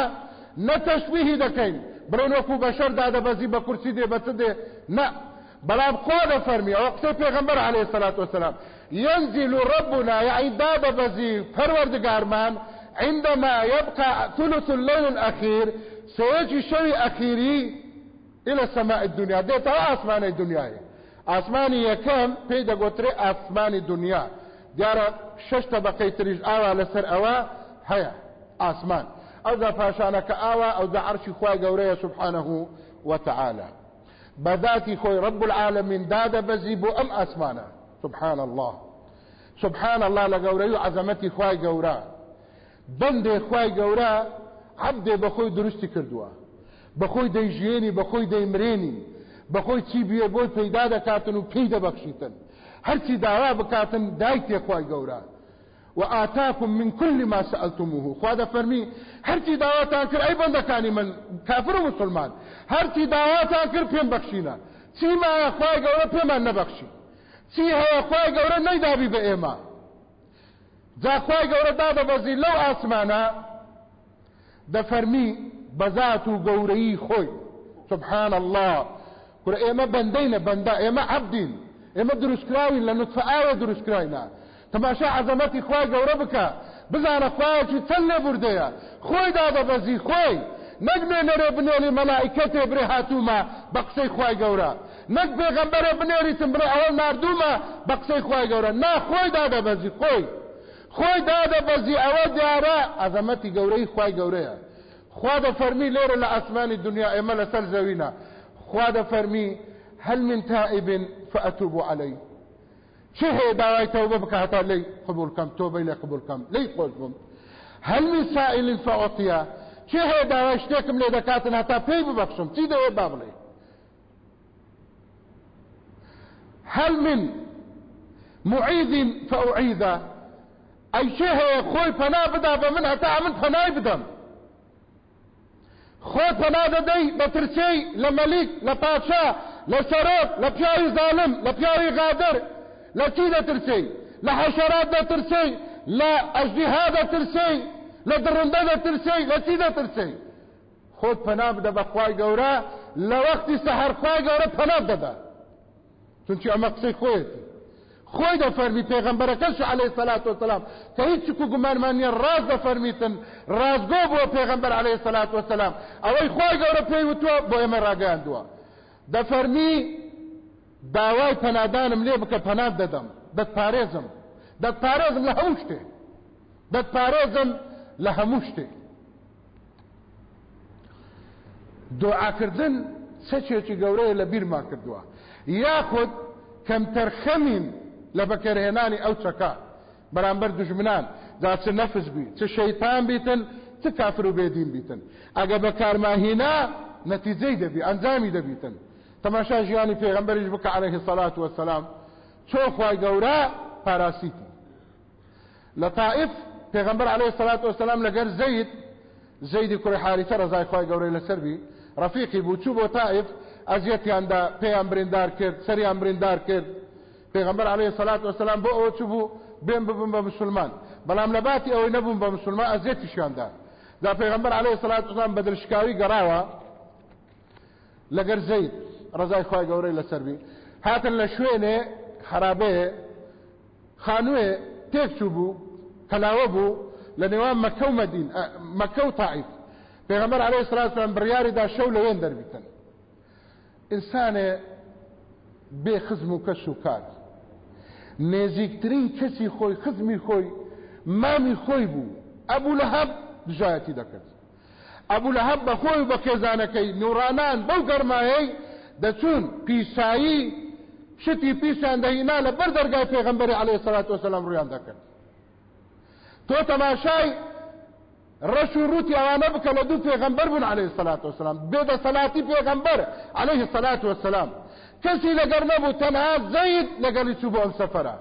نە تەشبیهی دەکەین. بڵێن وەکو بەشەر دادەبەزی بە کورسی دێ بەچ دێ؟ نە بەڵام خۆ دەفەرمی ئەوە قسەی پێغەمبەر عليه الصلاة والسلام. ينزل ربنا يعني دادەبەزی پەروەردگارمان عندما يبقى ثلث الليل الأخير سيجي شوي أخيري إلى سماء الدنيا. ديتها أسمان الدنيا ئاسمانی یەکەم پێی دەگوترێ ئاسمانی دنیا دیارە شش تەبقەی تریش ئاوا لەسەر ئەوە هەیە ئاسمان ئەودا پاشانەکە ئاوا ئەودا عەرشی خوای گەورەیە سبحانه وتعالى. بذاتي خوي رب العالمين داد بزي بو أم آسمانا. سبحان الله. سبحان الله خواي قورا بندي خواي بەندێک خی گەورە عبدێ بەخۆی دروستی کردووە. بەخۆی دەیژێنی بەخۆی دەیمرێنی بەخۆی چی بێ بۆی پەیدا دەکاتن و پێی دەبەخشیتن. هەرچی داوا بکاتن دایک تێخوای گەورە. و ئاتاکم من کولی ما سألتموه. خوا دەفەرمی هەرچی داواتان کرد؟ ئەی بەندەکانی من کافر و مسلمان. هەرچی داواتان کرد؟ پێم بەخشینە چی مایە خوای گەورە؟ پێمان نەبەخشی. چی هەیە خوای گەورە؟ نەیدابی بە ئێمە. جا خواه گوره داده بزی لو آسمانا دفرمی بذات و گورهی خوی سبحان الله. کورە ئێمە بەندەینە بەندا ئێمە عبدین ئێمە دروستکراوین لە نوتفە ئاوە دروستکراینە تەماشا عەزەمەتی خوای گەورە بکە. بزانە خوایەکی چەند لێ بوردەیە خۆی دادەبەزی خۆی. نەک بێنەرێ بنێری مەلائکەتێ برێ هاتوومە بە قسەی خوای گەورە. نەک پێغەمبەرە بنێریتم بڕێ ئەوە نردوومە بە قسەی خوای گەورە. نا خۆی دادەبەزی خۆی. خۆی دادەبەزی ئەوە دیارە عەزەمەتی گەورەی خوای گەورەیە. خوا دەفەرمی لێرە لە ئەسمانی دنیا ئێمە لەسەر زەوینە خواد فرمي هل من تائب فأتوب عليه چه دعوی توبه بك حتى لي قبول كم توبه لي قبول كم لي قبول هل من سائل فأعطيه چه دعوی اشتكم لي دكاتن حتى پی ببخشم چی ده باب لي هل من معيد فأعيده أي شيء خوي فنا بدا بمن حتى من فنا بدم خۆ پەنا دەدەی بە ترچەی لە مەلیک لە پاچا لە شەرۆت لە پیاوی زالم لە پیاوی غادر. لە چی دەترسەی لە حەشەرات دەترسەی لە ئەژدیها دەترسەی لە دڕندە دەترسەی لە چی دەترسەی خۆت پەنا بدە بە خوای گەورە لە وەختی سەحەر خوای گەورە پەنا بدە چونکی ئەمە قسەی خۆیەتی خۆی دەفەرمی پێغمبەرەکەش عليه سلات وسلام کە هیچکو گومانمانە ڕاز دەفەرمیتن ڕازگۆ بۆ پیغمبر عليه سلات وسلام ئەوەی خۆی گەورە پێی وتووە بۆ ئێمە ڕاگەاندووە. دەفەرمی داوای پەنادانم لێ بکە پەنات دەدەم. دەت پارێزم. دەت پارێزم لە هەموو شتێک. دەت پارێزم لە هەموو چه دوعاکردن سەچێکی ما لە یا خود کم کەمتەرخەمیم لە بەکەرهێنانی ئەو چەکە. بەرامبەر دژمنان دا چ نەفس بی چ شەیتان بیتن چ کافر و بێدین بیتن. ئەگە بە کارماهینا نەتیجەی دەبی ئەنجامی دەبیتن. تەماشا ژیانی پێغەمبەریش بکە عليه سەلات چۆ خوای گەورە؟ پاراسیتی لە تائف پێغەمبەر عليه سەلات وەسەلام لەگەر زەید زەیدی کوڕی حارثە ڕزای خوای گەورەی لەسەر بی. ڕەفیقی بوو چوو بۆ تائف ئەزیەتیاندا پێیان بریندار کرد سەریان بریندار کرد. پیغمبر علیه الصلاة والسلام بو او چبو بیم ببن بمسلمان بلام لباتی او نبون بمسلمان ازیتشان دا دا پیغمبر علیه الصلاة والسلام بدرشکاوی گراوه. لەگەر زەید ڕزای خی گەورەی لەسەروی هاتن لە شوێنێ خراپەیە خانوێ تێکچوو بوو کەلاوە بوو لە نێوان مەکە مەدین مەکە و تاعیف پێغەمەر عليه سراسان بڕیاریدا شەو لەوێن دەربیتن ئینسانێ بێ خزم و کەش و کار. نێزیکترین کەسی خۆی خزمی خۆی مامی خۆی بوو. ئەبوو لە هەب دژایەتی دەکرد. ئەبوو لە هەب بە خۆی بە کێزانەکەی نوڕانان بەو گەرمایەی دەچون پیسایی شتی پیشان دەهینا لە بەر دەرگای پێغەمبەری عليه سلاات وسلام ڕویان دەکرد. تۆ تەماشای ڕەش و ڕوتی ئەوانە بکە لە دوو پێغەمبەر بوون عليه سلاات وسلام بێدە سەلاتی پێغەمبەر عليه سلاات وسلام کەسی لەگەر نەبوو تەنها زەید لەگەڵی چوو بۆ ئەم سەفەرە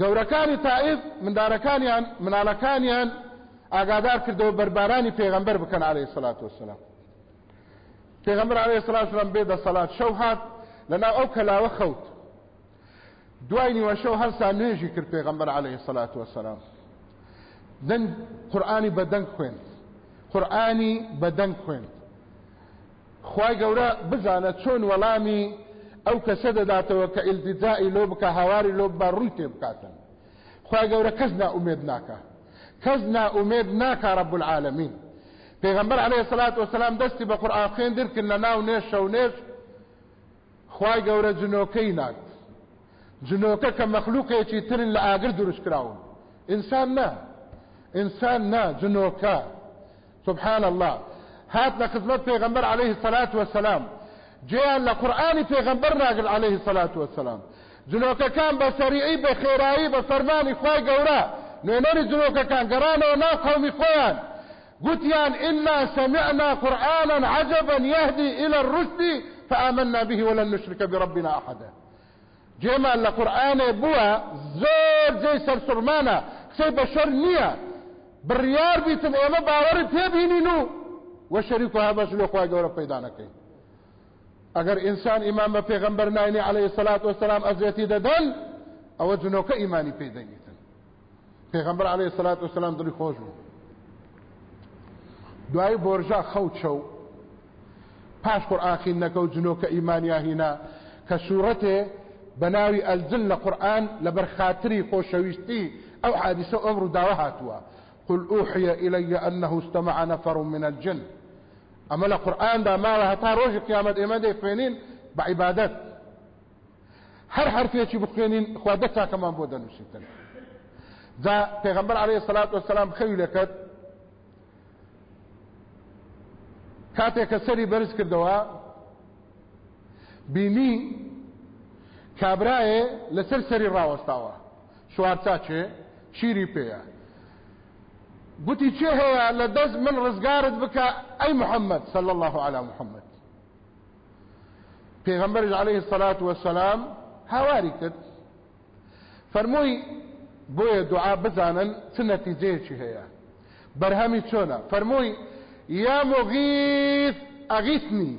گەورەکانی تائف مندارەکانیان مناڵەکانیان ئاگادار کردەوە بەربارانی پێغەمبەر بکەن عليه سلاات وسلام پێغەمبەر عليه سلاات وسلام بێدە سەلات شەو هات لەناو ئەو کەلاوە خەوت دوای نیوە شەو هەرسا نوێژی کرد پێغەمبەر عليه سلاات وسلام دەنگ قورآانی بەدەنگ خوێند قورآانی بەدەنگ خوێند خی گەورە بزانە چۆن وەڵامی ئەو کەسە دەداتەوە کە ئیلتیجایی لۆ بکە هاواری لۆ بە ڕووی تێ بکاتن. خی گەورە کەس ناومێد ناکە. کەس ناومێد ناکە ڕب العالمین پێغمبەر عليه الصلاة والسلام دەستی بە قورآن خوێندر کرد لە ناو نێش شەو نێش خی گەورە جنۆکەی نات جنۆکە کە مەخلوقێکی ترن لە ئاگر دروست کراون. ئینسان نا. ئینسان نا جنۆکە. سبحان الله. هات لە خزمەت پێغمبەر عليه الصلاة والسلام. جیان لە قورآانی پێغمبەر ناگل عليه الصلاة والسلام. جنۆکەکان بە سەریعی بە خێرایی بە فەرمانی خی گەورە نوێنەری جنۆکەکان گەڕانەوە ناو قومی گوتیان إنا سمعنا قرآنا عجبا يهدي إلى الرشد فآمنا به ولن نشرك بربنا أحدا. قورآانێ بووە زۆر جێی سەرسوڕمانە قسەی بەشەر نییە بڕیار بیتم ئێمە باوەڕی پێبینین و وە شەریک و هەبەش لۆ خخوای گەورە پەیدانەکەی ئەگەر ئینسان ئیمان بە پێغمبەر ناینی عليه سلات وسلام ئەزێتی دەدەن ئەوە جنۆکە ئیمانی پێدەنیتن پێغمبەر عليه سلات وسلام دڵی خۆش بوو دوای بۆرژا خەوت شەو پاش قورآخین نەکە و جنۆکە ئیمانیا هینا کە سوورەتێ بناوي الجن لقرآن لبرخاتري خوشويستي أو حادثة أمر داوهاتوا. قل أوحي إلي أنه استمع نفر من الجن. أما لقرآن دا ما هتا روش قيامت ايمان دي فينين بعبادات هر حرفية بخينين خوادتا كمان بودا نسيتن ذا پیغمبر عليه الصلاة والسلام خيلكت کاتێککە سەری بەرز کردەوە بینی کابرایە لەسەر سەری ڕاوەستاوە شوارچاچێ شیری پێەیە گوتی چێ هەیە لە دەست من ڕزگارت بکە ئەی محەممەد صل الله على محەممەد پێغمبەرش عليه الصلاة والسلام کرد. فەرمووی بۆیە دوعا بزانن چ نەتیجەیەکی هەیە؟ بەرهەمی چۆنە؟ فەرمووی یا مغیث ئەغیثنی.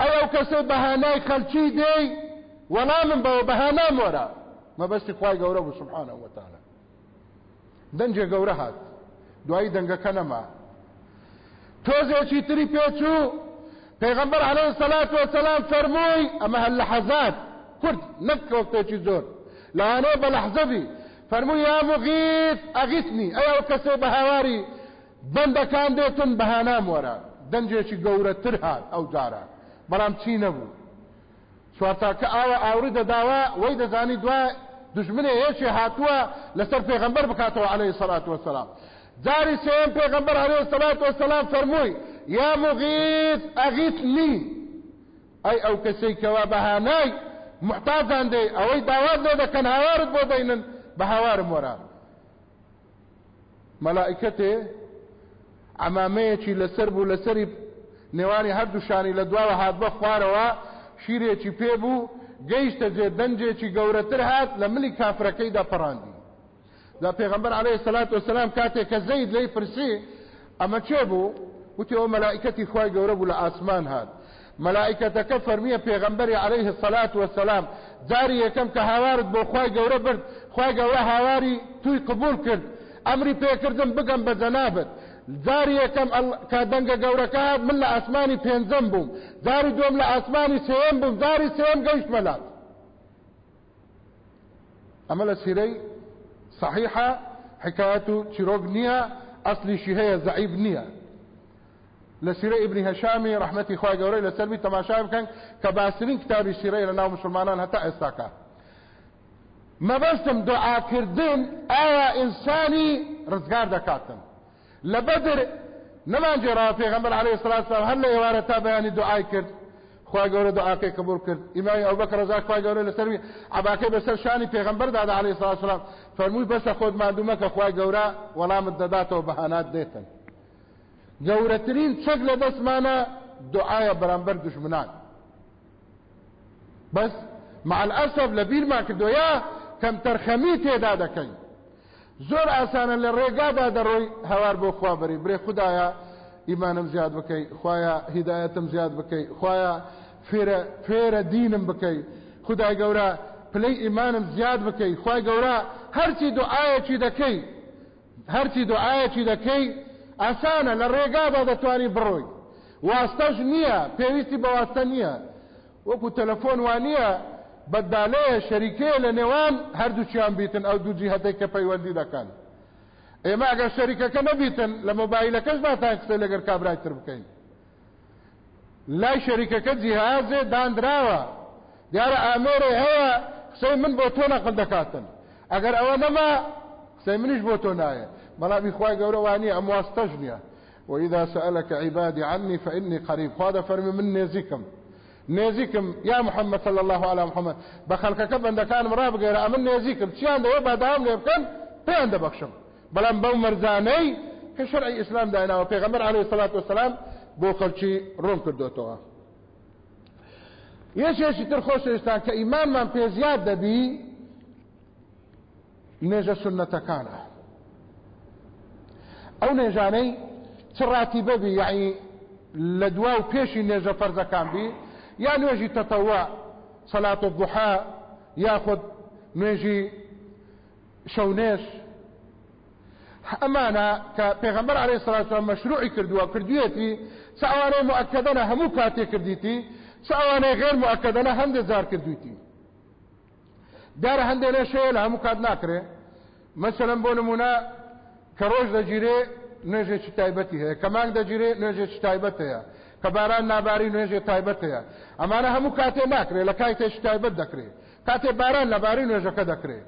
ئەو کەسە بەهانای خەلکی دەی ولا من بەوە بەها نامۆرە مەبەستی خی گەورە بوو سبحانە وتعالى دەنجێ گەورە هات. دوایی دەنگەکە نەما تۆزێکی تری پێچوو پێغمبەر عليه الصلاة والسلام فەرمووی ئەمە هەل لە حەزات کورد نەکەوتێکی زۆر لەوانەیە بە لەحزەبی فەرمووی یا مغیث ئەغیثنی ئەو کەسێ بە هاواری بەندەکان دێتن بەها نامۆرە دەنجێکی گەورەتر هات ئەو جارە بەڵام چی نەبوو سوارتاکە ئاوە ئاوری دەداوە وەی دەزانی دوای دژمنێ هێشی هاتووە لەسەر پێغمبەر بکاتەوە عليه سەلات وسلام جاري سيم پیغمبر عليه الصلاة والسلام فرموي يا مغيث أغيثني أي أو كسي كوا بهاناي محتاجان دي أوي داواز دي كان هوارد بو بينن بهوار مورا ملائكته عمامەیەکی لەسەر بوو لەسەری نێوانی هەردووشانی لە دواوە هات بە خوارەوە شیرێکی پێبوو گەیشتە جێ دەنجێکی گەورەتر هات لە ملی کافرەکەیدا پەڕاندی دا پێغمبەر عليه الصلاة والسلام کاتێک کە زەید لی پرسی ئەمە چێ بوو وتی ئەو مەلائکەتی خی گەورە بوو لە ئاسمان هات مەلائکەتەکە فەرمیە پێغمبەری عليه الصلاة والسلام جاری یەکەم کە هاوارت بۆ خی گەورە برد خی گەورە هاواری توی قبول کرد. ئەمری پێکردم بگەم بە جەنابەت جاری یەکەم کە دەنگە گەورەکە هات من لە ئاسمانی پێنجەم بووم جاری دوم لە ئاسمانی سێم بووم جاری سێم گەیشت مەلات ئەمە لە صحيحة چیرۆک نییە ئەسلیشی هەیە زعیب نییە لە سیرە ابن هەشامی ڕحمەتی خخوای گەورەی لە سەربی تەماشا بکەن کە باسرین کتابی سیرەی لە ناو مسلمانان هەتا ئێستاکە مەبەستم دوعاکردن ئایا ئینسانی ڕزگار دەکاتن لە بەدر نەمانجێڕاوە پێغەمبەر عليه الصلاة والسلام هەر لە ئێوارە تا بەیانی دوعای کرد؟ خی گەورە دعاکەی قبول کرد؟ ئیمای ئەو بەکە ڕزا خی گەورە لەسەروی عباکەی بەسەر شانی پێغمبەر دادا عليه الصلاة والسلام فەرمووی بەسە خۆت مادومە کە خی گەورە وەڵامت دەداتەوە بەهانات دێتن. گەورەترین چەک لە دەستمانە دعایە بەرامبەر دشمنان بەس مع الأسف لبیر ما کردو یا کەم تەرخەمی تێدا دەکەین. زۆر ئاسانە لە ڕێگادا دەڕۆی هەوار بۆ خوا بەری برێ خدایە ئیمانم زیاد بکەی خۆیە هیدایەتم زیاد بکەی خۆیە فێرە دینم بکەی. خدای گەورە پلەی ئیمانم زیاد بکەی خی گەورە هەرچی دوعاەکی دەکەی هەرچی دوعاەکی دەکەی ئاسانە لە ڕێگادا دەتوانی بڕۆی. واستەش نییە پێویستی بەواستە نییە. وەکو تەلەفۆن وانە بەدالەیە شەریکەیە لە نێوان هەردووچیان بیتن ئەو دوو جیهەتێک کە پەیوەندی دەکەن. ئێمە ئەگەر شەریکەکە نەبیتن لە مۆبایلەکەش ناتان قسەی لەگەر کابرایتر بکەین. لای شەریکەکە جیهازێ دانراوە دیارە ئامێرە هەیە قسەی من بۆ تۆ نەقل دەکاتن ئەگەر ئەوە نەما قسەی منیش بۆ تۆ نایە بەڵامی خوای گەورە وانە ئەم واستەژ نییە وإذا سألك عبادي عني فإني قريب هذا فرمي من نزيكم نێزیکم یا محەممەد صلى الله على محەممەد بە خەڵکەکە بەندەکانم ڕابگەێرە ئەمن نێزیکم چیان دەوە بەداوام لێ بکەن پێیان دەبەخشم بەڵام بەو مەرزانەی کە شەرعی ئیسلام دایناوە پێغەمبەر عليه الصلاة والسلام بۆ خەڵکی ڕوون کردوتەوە یەکێکی تر خۆشەویستان کە ئیمانمان پێ زیاد دەبی نێژە سنەتەکانە ئەو نێژانەی چ ڕاتی بەبی یعنی لە دوا و پێشی نێژە فەرزەکان بی یا نوێژی تەتەوە سەلات و دوحا یاخود نوێژی شەونێش ئەمانە کە پێغمبەر عليه سلام مەشروعی کردووە کردوێتی چاوانەی مؤکدەنە هەموو کاتێ کردیتی چاوانەی غێر مؤکدەنە هەندێک زار کردویتی دارە هەندێک لێ شەیە لە هەموو کات ناکرێ. مەسەلەن بۆ نمونە کە ڕۆژ دەگیرێ نوێژێکی تایبەتی هەیە. کە مانگ دەگیرێ نوێژێکی تایبەت هەیە. کە باران ناباری نوێژێ تایبەت هەیە. ئەمانە هەموو کاتێ ناکرێت لە کاتێکی تایبەت دەکرێت کاتێ باران لەباری نوێژەکە دەکرێت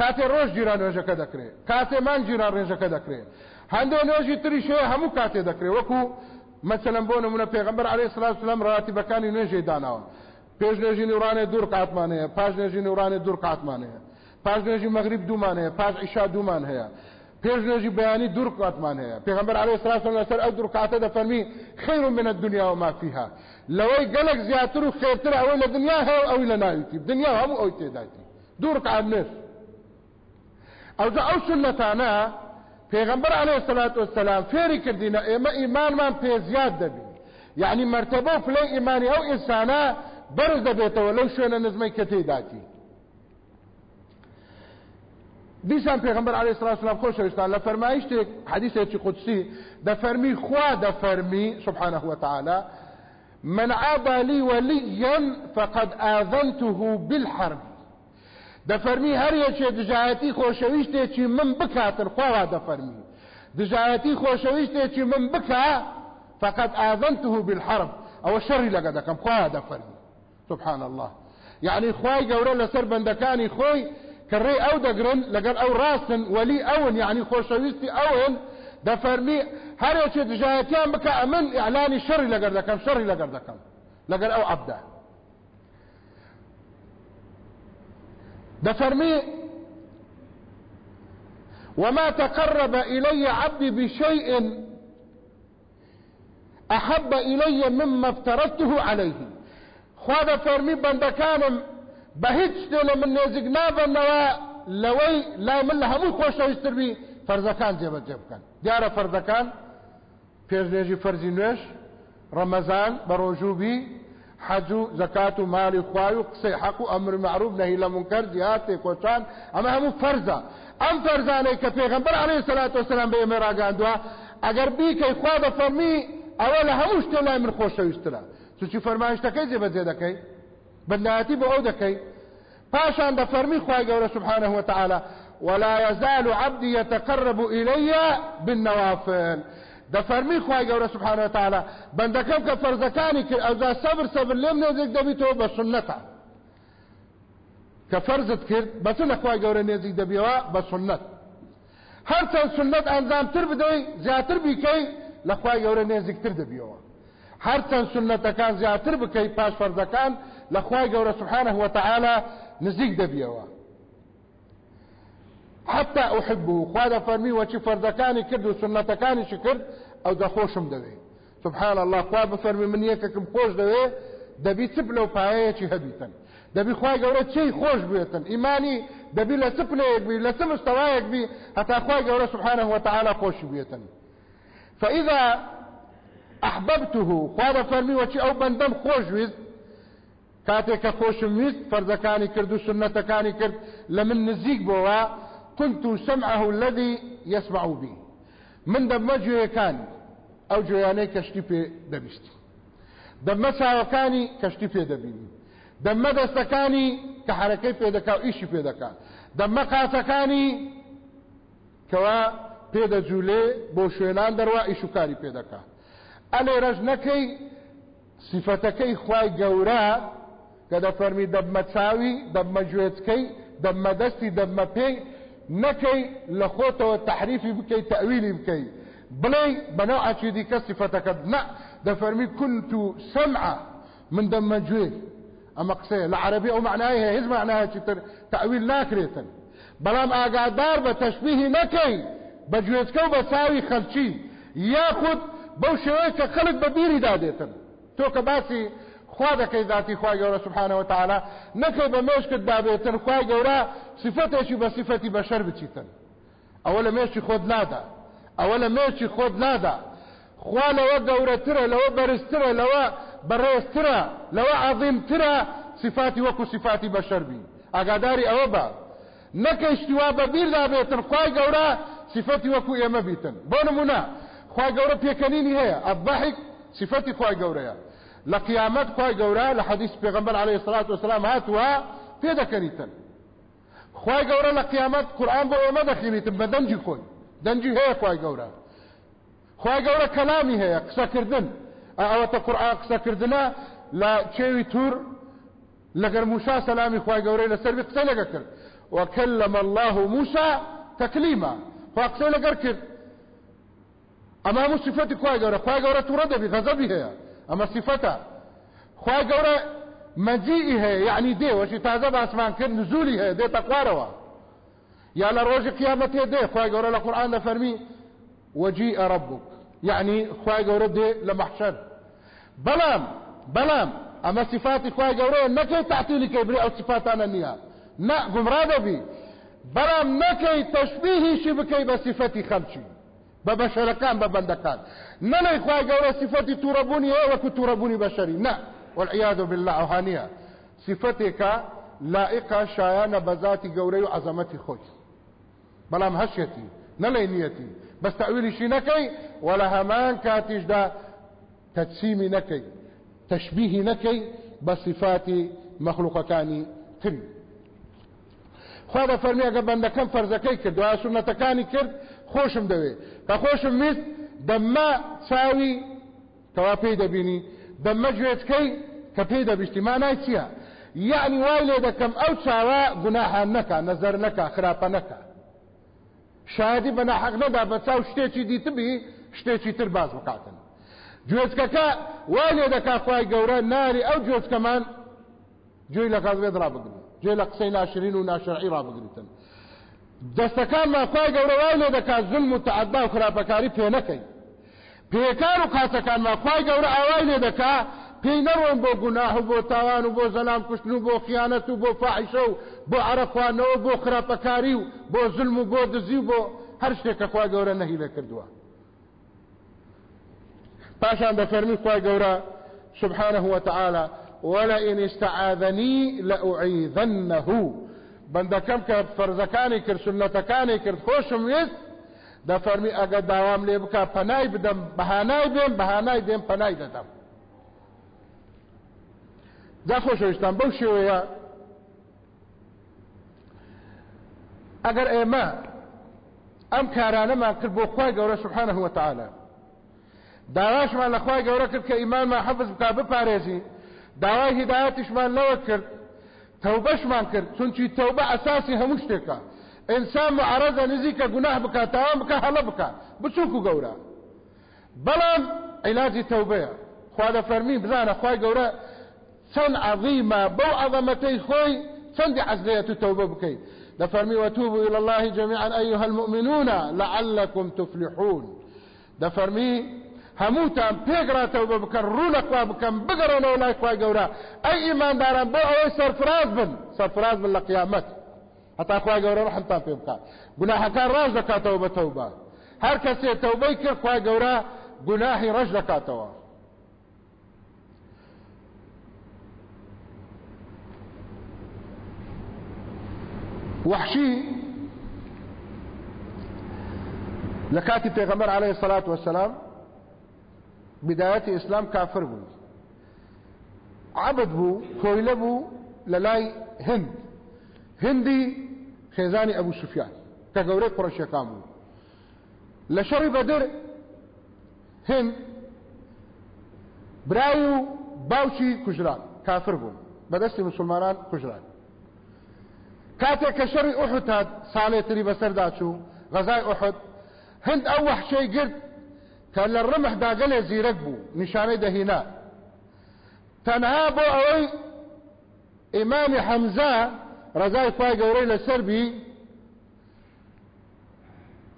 کاتێ ڕۆژ جیران نوێژەکە دەکرێت کاتێ مان جیران ڕێژەکە دەکرێت هەندێک نوێژی تریشەیە هەموو کاتێ دەکرێت وەکو مەسەلەن بۆ نمونە پێغمبەر عليه الصلاة والسلام ڕاتیبەکانی نوێژێ داناوە پێش نوێژی نورانێ دوور قاتمان هەیە پاش نوێژی نورانێ دوور قاتمان هەیە پاش نوێژی مەغریب دومان هەیە پاش عیشا دومان هەیە. پێش نوێژی بەیانی دوور قاتمان هەیە پێغمبەر الصلاة والسلام لەسەر ئەو دوور قاتە دەفەرمی خير من الدنيا وما فيها لەوەی گەلک زیاتر و خێرتر ئەوەی لە دنیا هەیە ئەوی لە ناویتی دنیا هەموو ئەوی تێداتی دوور قات نوێژ ئەوجا ئەو سنەتانە پێغمبەر عليه الصلاة والسلام فێری کردینە ئێمە ئیمانمان پێ زیاد دەبی یعنی مرتبە و پلەی ئیمانی ئەو ئینسانە بەرز دەبێتەوە لەو شوێنە نزمەی کە تێداتی دیسان پێغمبەر عليه الصلاة والسلام خۆشەویستان لە فەرمایشتێک حدیثێکی قدسی دەفەرمی خوا دەفەرمی سبحانه وتعالى من عابى لي وليا فقد آذنته بالحرب. دەفەرمی هەر یەکێ دژایەتی خۆشەویستێکی من بکاتن خواوا دەفەرمی. دژایەتی خۆشەویستێکی من بکە فقد آذنته بالحرب. ئەوە شەڕی لەگە دەکەم خوا دەفەرمی. سبحان الله يعني خوای گەورە لەسەر بەندەکانی خۆی کە ڕێ ئەو دەگرن لەگەر ئەو ڕاستن وەلی ئەون یعنی خۆشەویستی ئەوێن دەفەرمی هەرێکی دژایەتیان بکە ئەمن ئیعلانی شەڕی لەگەر دەکەم شەڕی لەگەر دەکەم لەگەر ئەو عەبدا دەفەرمی وما تقرب إلي عبدي بشيء أحب إلي مما افترضته عليه. خواده فرمي بندكانم بهيج شتێ من نێزیک نابنەوە لەوەی لای من لە هەموو خۆشەویستتر بی فەرزەکان جێبەجێ بکەن دیارە فەردەکان پێشنێژی فەرزی نوێش ڕەمەزان بە ڕۆژوبی مالی خوای و قسەی حەق و ئەمر معروف نەهی لە منکەر جیهاد تێکۆچان ئەمە هەموو فەرزە ئەم فەرزانەی کە پێغەمبەر عەلەیهی سەلات وسەلام بە ئێمە ڕاگاندووە ئەگەر بیکەی خوا دەفەرمی ئەوە لە هەموو شتێ لای من خۆشەویستترە چونکی فەرمایشتەکەی جێبەجێ دەکەی بەنایەتی بۆ ئەو دەکەی پاشان دەفەرمی خوای گەورە سبحانه وتعالى ولا يزال عبدي يتقرب إلي بالنوافل. دەفەرمی خوای گەورە سبحانه وتعالى بەندەکەم کە فەرزەکانی کرد ئەوزا سەبر سەبر لێم نێزێک دەبیتەوە بە سنەتە کە فەرزت کرد بەچ لە خوای گەورە نێزیک دەبیەوە بە سنەت هەرچەند سنەت ئەنجامتر بدەی زیاتر بیکەی لە خوای گەورە نێزیکتر دەبیەوە هەرچەند سنەتەکان زیاتر بکەی پاش فەرزەکان لە خوای گەورە سبحانه وتعالى نزیک دەبیەوە حتى أحبه. خواده فرمي وشي فردكاني كرد وسنتكاني شكرد أو دخوشم دوي سبحان الله. خواه بفرمي من يككم خوش دوي دبي تبلو بايتي هبيتا دبي خواه قورت شي خوش بيتا إيماني دبي لسبليك بي لسمستوايك بي حتى خواه قورت سبحانه وتعالى خوش بيتا فإذا أحببته خواه فرمي وشي أو بندم خوش بيت کاتێک کە خۆشم ویست فەرزەکانی کرد و سنەتەکانی کرد لە من نزیک بۆەوە كنت سمعه الذي يسمع به من دم جوية كان او جوياني كشتي في دبست دم ساوكاني كشتي في دبيني دم دستكاني كحركي في دكا وإيشي في دكا. دم قاتكاني كوا في دجولي بوشوينان دروا إيشو كاري في دكا. ألي رجنكي صفتكي خواي قورا كده فرمي دم تساوي دم جويتكي دم دستي دم بي خۆتەوە تحریفی بکەیت تەویلی بکەیت بڵێ بەناو ئاچیدی کە سیفەتەکەت نە دەفەرمی كنت سمع من دەمە گوێ ئەمە قسەیە لە عربی ئەو معنای هەیە هیچ معنایەکی تر تەویل ناکرێتن بەڵام ئاگادار بە تەشبیهی نەکەی بە گوێچکە و بە چاوی خەلچی یاخود خوا دەکەی ذاتی خوای گەورە سبحانه وتعالى نەکەی بە مێشکت دابێتن خوای گەورە صفەتێکی بە صفەتی بەشەر بچیتن. ئەوە لە مێشی خۆت نادا. ئەوە لە مێشی خۆت نادا. خوا لەوە گەورەترە لەوە بەرزترە لەوە بەڕێزترە لەوە عظیمترە صفاتی وەکو صفاتی بەشەر بی ئاگاداری ئەوە بە. نەکەیشتیوا بە بیردا بێتن خوای گەورە صفەتی وەکو ئێمە بیتن. بۆ نمونە خوای گەورە پێکەنینی هەیە. ئەبحیک صفەتی خوای گەورەیە. لە قیامەت خی گەورە حەدیث پێغمبەر عليه الصلاة والسلام هاتووە پێ دەکەنیتن خی گەورە لە قیامەت قورآن بۆ ئێمە دەخینیتن بە دەنجی خۆی. دەنجی هەیە خی گەورە. خی گەورە کەلامی هەیە قسەکردن. ئەوەتە قورآن قسەکردنە لە چێوی توور لەگەر موسا سەلامی خی گەورەی لەسەر قسە لەگە کرد. وكلم الله موسى تكليما. کرد. ئەمە هەموو صفەتی خی گەورە. خی گەورە تووڕە دەبی غەزەبی هەیە. أما صفته. خواه گوره مجیئی هەیە یعنی دێ وەشی تازە باسمان کرد نزولی هەیە دێتە خوارەوە. یا لە ڕۆژی قیامەتێ دێ خوای گەورە لە قورآن دەفەرمی وەجیئە ربک یعنی خوای گەورە دێ لە مەحشەر بەڵام بەڵام ئەمە صفاتی خوای گەورەیە نەکەی تعتیلی کەی بری ئەو صفاتانە نییە. نە گومڕا دەبی. بەڵام نەکەی تەشبیهیشی بکەی خوای گەورە صفەتی تووڕەبوونی هەیە وەکو تووڕەبوونی بەشەری نە والعیاذ بالله. ئەوهانیە صفەتێکە لائقە شایانە بە ذاتی گەورەی و عەزەمەتی خۆی بەڵام هەشێتی نەڵێ نیەتی بەس تەویلیشی نەکەی ولا هەمان کاتیشدا تەجسیمی نەکەی تەشبیهی نەکەی بە صفاتی مەخلوقەکانی تری خوا دەفەرمی ئەگە بەندەکەم فەرزەکەی کرد و سنەتەکانی کرد خۆشم دەوێت کە خۆشم ویست دەممە چاوی کەوا پێی دەبینی دەممە گوێچکەی کە پێی دەبیشتی. مانای چییە؟ یعنی وای لێ دەکەم ئەو چاوە گوناحان نەکە نەزەر نەکە خراپە نەکە شادی بە ناحەق نەدا بە چاو شتێکی دیتبی شتێکی تر باز بکاتن. گوێچکەکە وای لێ دەکا خی گەورە ناری ئەو جۆچکەمان گوێی لە قازێت ڕابگرن گوێ لە قسەی ناشرین و ناشرعی ڕابگریتن دەستەکانمان خی گەورە وای لێ دەکا زلم و تعدا و خراپەکاری پێ نەکەی پێکار و کاسەکانمان خی گەورە ئاوای لێ دەکا پێی نەڕۆن بۆ گوناه و بۆ تاوان و بۆ زەلام کوشتن و بۆ خیانەت و بۆ فاحیشە و بۆ عرەخواانەوە بۆ خراپەکاری و بۆ زلم و بۆ دزی و بۆ هەر شتێکە خوا گەورە نەهی لە کردووە. پاشان دەفەرمی خی گەورە سبحانه وتعالى ولئن استعاذني لأعيذنه. فەرزەکانی کرد سنەتەکانی کرد خۆشم وێست دەفەرمی ئەگە داوام لێ بکە پەنای بدەم بەهانای بێم بەهانای دێم پەنای دەدەم. جا خۆشەویستان بەو شێوەیە ئەگەر ئێمە ئەم کارانەمان کرد بۆ خی گەورە سبحانه وتعالى داواشمان لە خی گەورە کرد کە ئیمانمان حەفز بکە بپارێزی. داوای هیداەتیشمان لەوە کرد تەوبەشمان کرد چونکی تەوبە ئەساسی هەموو شتێکە. ئینسان معرەزە نزیکە گوناه بکات تاوان بکە هەڵە بکە بچووک و گەورە بەڵام عیلاجی تەوبەیە خوا دەفەرمی بزانە خی گەورە چەند عظیمە بەو عظەمەتەی خۆی چەندی عزلەیە تو تەوبە بکەیت. دەفەرمی وتوبوا إلى الله جميعا أيها المؤمنون لعلكم تفلحون. دەفەرمی هەمووتان پێگراتەوە بکەن ڕوونەخوا بکەم بگەڕێنەوە لای خخوای گەورە ئەی ئیمانداران بۆ ئەوەی سەرفراز بن. سەرفراز بن لە هەتا خخوای گەورە ڕحمتان پێ بکات گوناهەکان ڕاز دەکاتەوە بە تەوبە هەر کەسێ تەوبەی کرد خخوای گەورە گوناهی ڕەش دەکاتەوە وحشي. لكاتي پیغمبر عليه الصلاة والسلام بداية إسلام كافر بو عبد بو كويلة بو للاي هند. خيزاني أبو سفيان كقوري قرشي كامو لشري بدر هند برايو باوشي كجران كافر بو بدستي مسلمان كجران كاتێک کە شەڕی ئوحد هات ساڵێتری بەسەردا چوو غەزای ئوحد هەند ئەو وەحشەی گرت کە لە ڕمحدا گەلێ زیرەک بوو نیشانەی دەهینا. تەنها بۆ ئەوەی ئیمامی ڕزای خوای گەورەی لەسەربی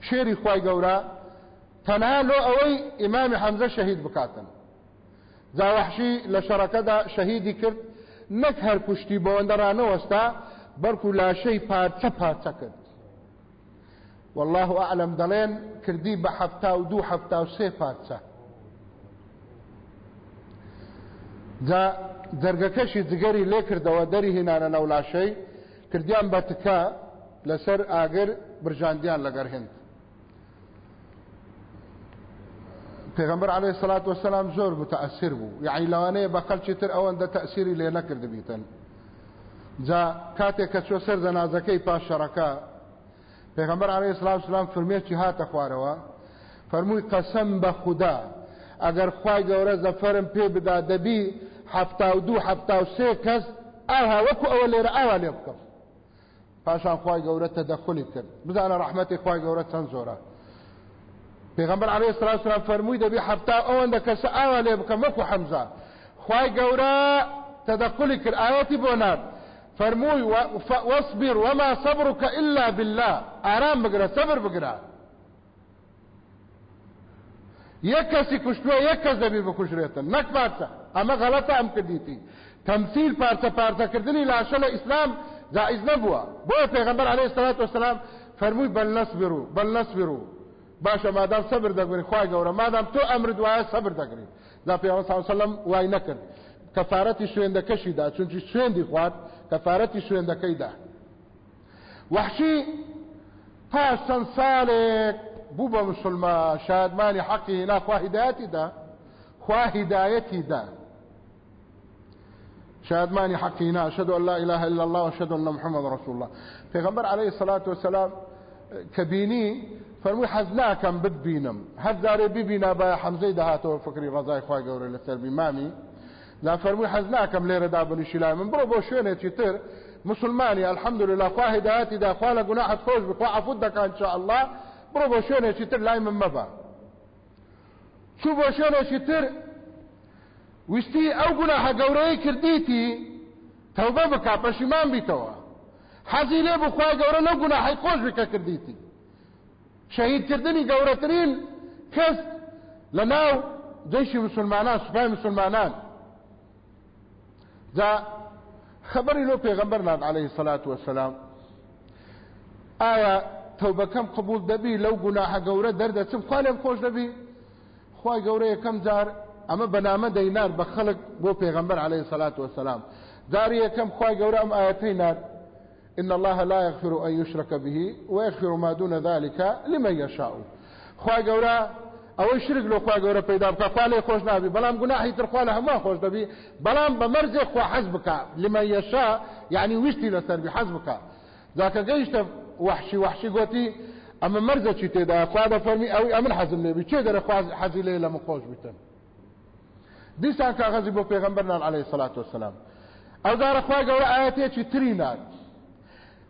شێری خوای گەورە تەنها لۆ ئەوەی ئیمامی حەمزە شەهید بکاتن. زاوەحشی لە شەڕەکەدا شەهیدی کرد نەک هەر کوشتی بۆەوەندەڕانەوەستا بەرکو لاشەی پارچە پارچە کرد. والله ئەعلم دەڵێن کردی بە هەفتا و دوو هەفتا و سێ پارچە. جا جەرگەکەشی جگەری لێ کردەوە دەری هێنانە نەو لاشەی کردیان بە تکە لەسەر ئاگر برژاندیان لەگەر هند. پێغمبەر عليه الصلاة والسلام زۆر متأثر بوو. یعنی لەوانەیە بە خەلکی تر ئەوەندە تەسیری لێ نەکرد بیتن جا کاتێک کە چۆ سەر جەنازەکەی پاشەڕەکە پێغەمبەر عەلەیهی سڵام سلام فەرمێکی هاتە خوارەوە فەرمووی قەسەم بە خودا ئەگەر خوای گەورە زەفەرم پێ بدا دەبی هەفتا و دوو هەفتا و سێ کەس ئاها وەکو ئەوە لێرە ئاوا لێ بکەم. پاشان خوای گەورە تەدەخلی کرد. بزانە ڕەحمەتی خوای گەورە چەند زۆرە. پێغەمبەر عەلەیهی سڵام سلام فەرمووی دەبی هەفتا ئەوەندە کەسە ئاوا لێ بکەم وەکو حەمزە. خوای گەورە تەدەخلی کرد ئاەتی بۆ نات فرموي واصبر وما صبرك إلا بالله. آرام بقرا صبر بقرا يكسي كشتوا يكس دبي بكشريتا نك بارتا اما غلطة ام كديتي تمثيل بارتا بارتا كردني لعشان اسلام جائز نبوا بو پیغمبر عليه الصلاة والسلام فرموي بل نصبروا بل نصبروا. باشا ما دام صبر دقري خواهي قورا ما دام تو أمر دوايا صبر دقري ذا پیغمبر صلى الله عليه وسلم واي نكر کەفاەتی شوێندەکەشی دا چونکی شوێندی خوارد کەفاەتی شوێندەکەیدا وحشی پاش چەند ساڵێک بوو بە مسلما شادمانی حەقی هنا خوا هدایەتی دا خوا هدایەتی دا. شادمانی حەقی هنا أشهد أن لا إله إلا الله وأشهد أن محمد رسول الله. پیغمبر عليه الصلاة والسلام كبيني ناکەم ببینم. هەر جارێ ببینا بە حەمزەی داهاتەوە فکری ڕزای خخوای گەورە لەسەر بیمامی. لا فەرمووی حەز ناکەم لێرەدا بنیشی لای من. بڕۆ بۆ شوێنێکی تر؟ مسلمانی الحمدلله خوا هدایەتی دا خوا لە گوناحت خۆش بخوا عفوت دەکە ان شاء الله بڕۆ بۆ شوێنێکی تر لای من مەبە چوو بۆ شوێنێکی تر ویستی ئەو گوناحە گەورەی کردیتی تەوبە بکا پەشیمان بیتەوە حەزی لێ بخوای گەورە لەو گوناحی خۆش بکە کردیتی. شەهیدکردنی گەورەترین کەس لە ناو جەیشی مسلمانان سوپای مسلمانان. جا خبری لۆ پێغەمبەرنان عليه الصلاة والسلام ئایا تەوبەکەم قبول دەبی لەو گوناحە گەورە دەردەچم خوا لێم خۆش دەبی خوای گەورە یەکەم جار ئەمە بەنامە دەینار بە خەڵک بۆ پێغەمبەر عليه الصلاة والسلام. داری یەکەم خوای گەورە نار. إن الله لا يغفر أن يشرك به ويغفر ما دون ذلك لمن يشاء. خوای گەورە ئەوەی شرک لۆ خوا گەورە پیدا بکە خوا لێ خۆش نابی. بەڵام گوناحی تر خوا لە هەموو خۆش دەبی. بەڵام بە مەرجێ خوا حەز بکە. لمن يشاء يعني وشتی لەسەر بی حەز بکە. ذاکە گەیشتە وحشی وحشی گوتی ئەمە مەرجە چی تێدا خوا دەفەرمی ئەوی ئەمن حەزم لێبی چێ دەرە حەزی لێ لە من خۆش بیتن؟ دیسان کاغەزی بۆ پێغەمبەرنان عليه الصلاة والسلام. ئەو دارە خوا گەورە ئاەتێکی تری نات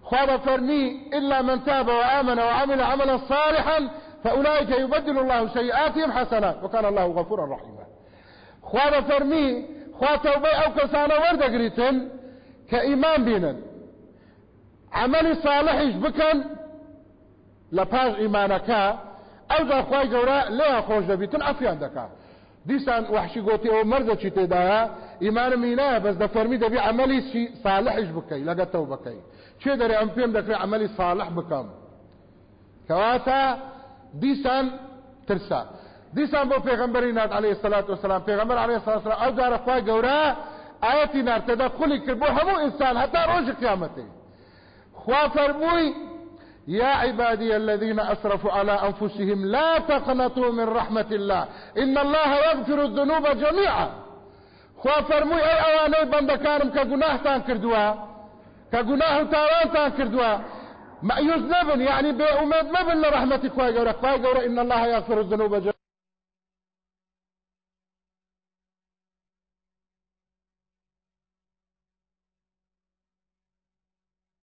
خوا فرمي إلا من تاب وآمن وعمل عملا صالحا فأولئك يبدل الله سيئاتهم حسنات وكان الله غفورا رحيما. خوا فرمي خوا توبه أو كسانا وردقريتن كإيمان بينا عمل صالحش بكن لپاش ئیمانەکە. ئەوجا خی گەورە لێ خۆش دەبیتن ئەفیان دەکات دیسان وحشی گوتی ئەو مەرزەکی تێدایە ئیمانە مینایە بەس دەفەرمی دەبی عملی صالحش بکەی لەگەتەوە بکەی چێ دەرێ ئەم پێم دەکرێت عملی صالح بکەم کەواتە دیسان ترسا. دیسان بۆ پێغمبەری نات عليه الصلاة والسلام پێغمبەر عليه والسلام ئەو جارە خی گەورە ئاەتی نارتەدا خولی کرد بۆ هەموو ئینسان هەتا ڕۆژی قیامەتی خوا يا عبادي الذين أسرفوا على أنفسهم لا تقنطوا من رحمة الله. إن الله يغفر الذنوب جميعا. خوا فرموي أي أواني بندكارم كقناه تان كردوا كقناه تاوان تان كردوا ما يذنبن يعني بأمد مبن لرحمة خواهي قورا خواهي قورا إن الله يغفر الذنوب جميعا.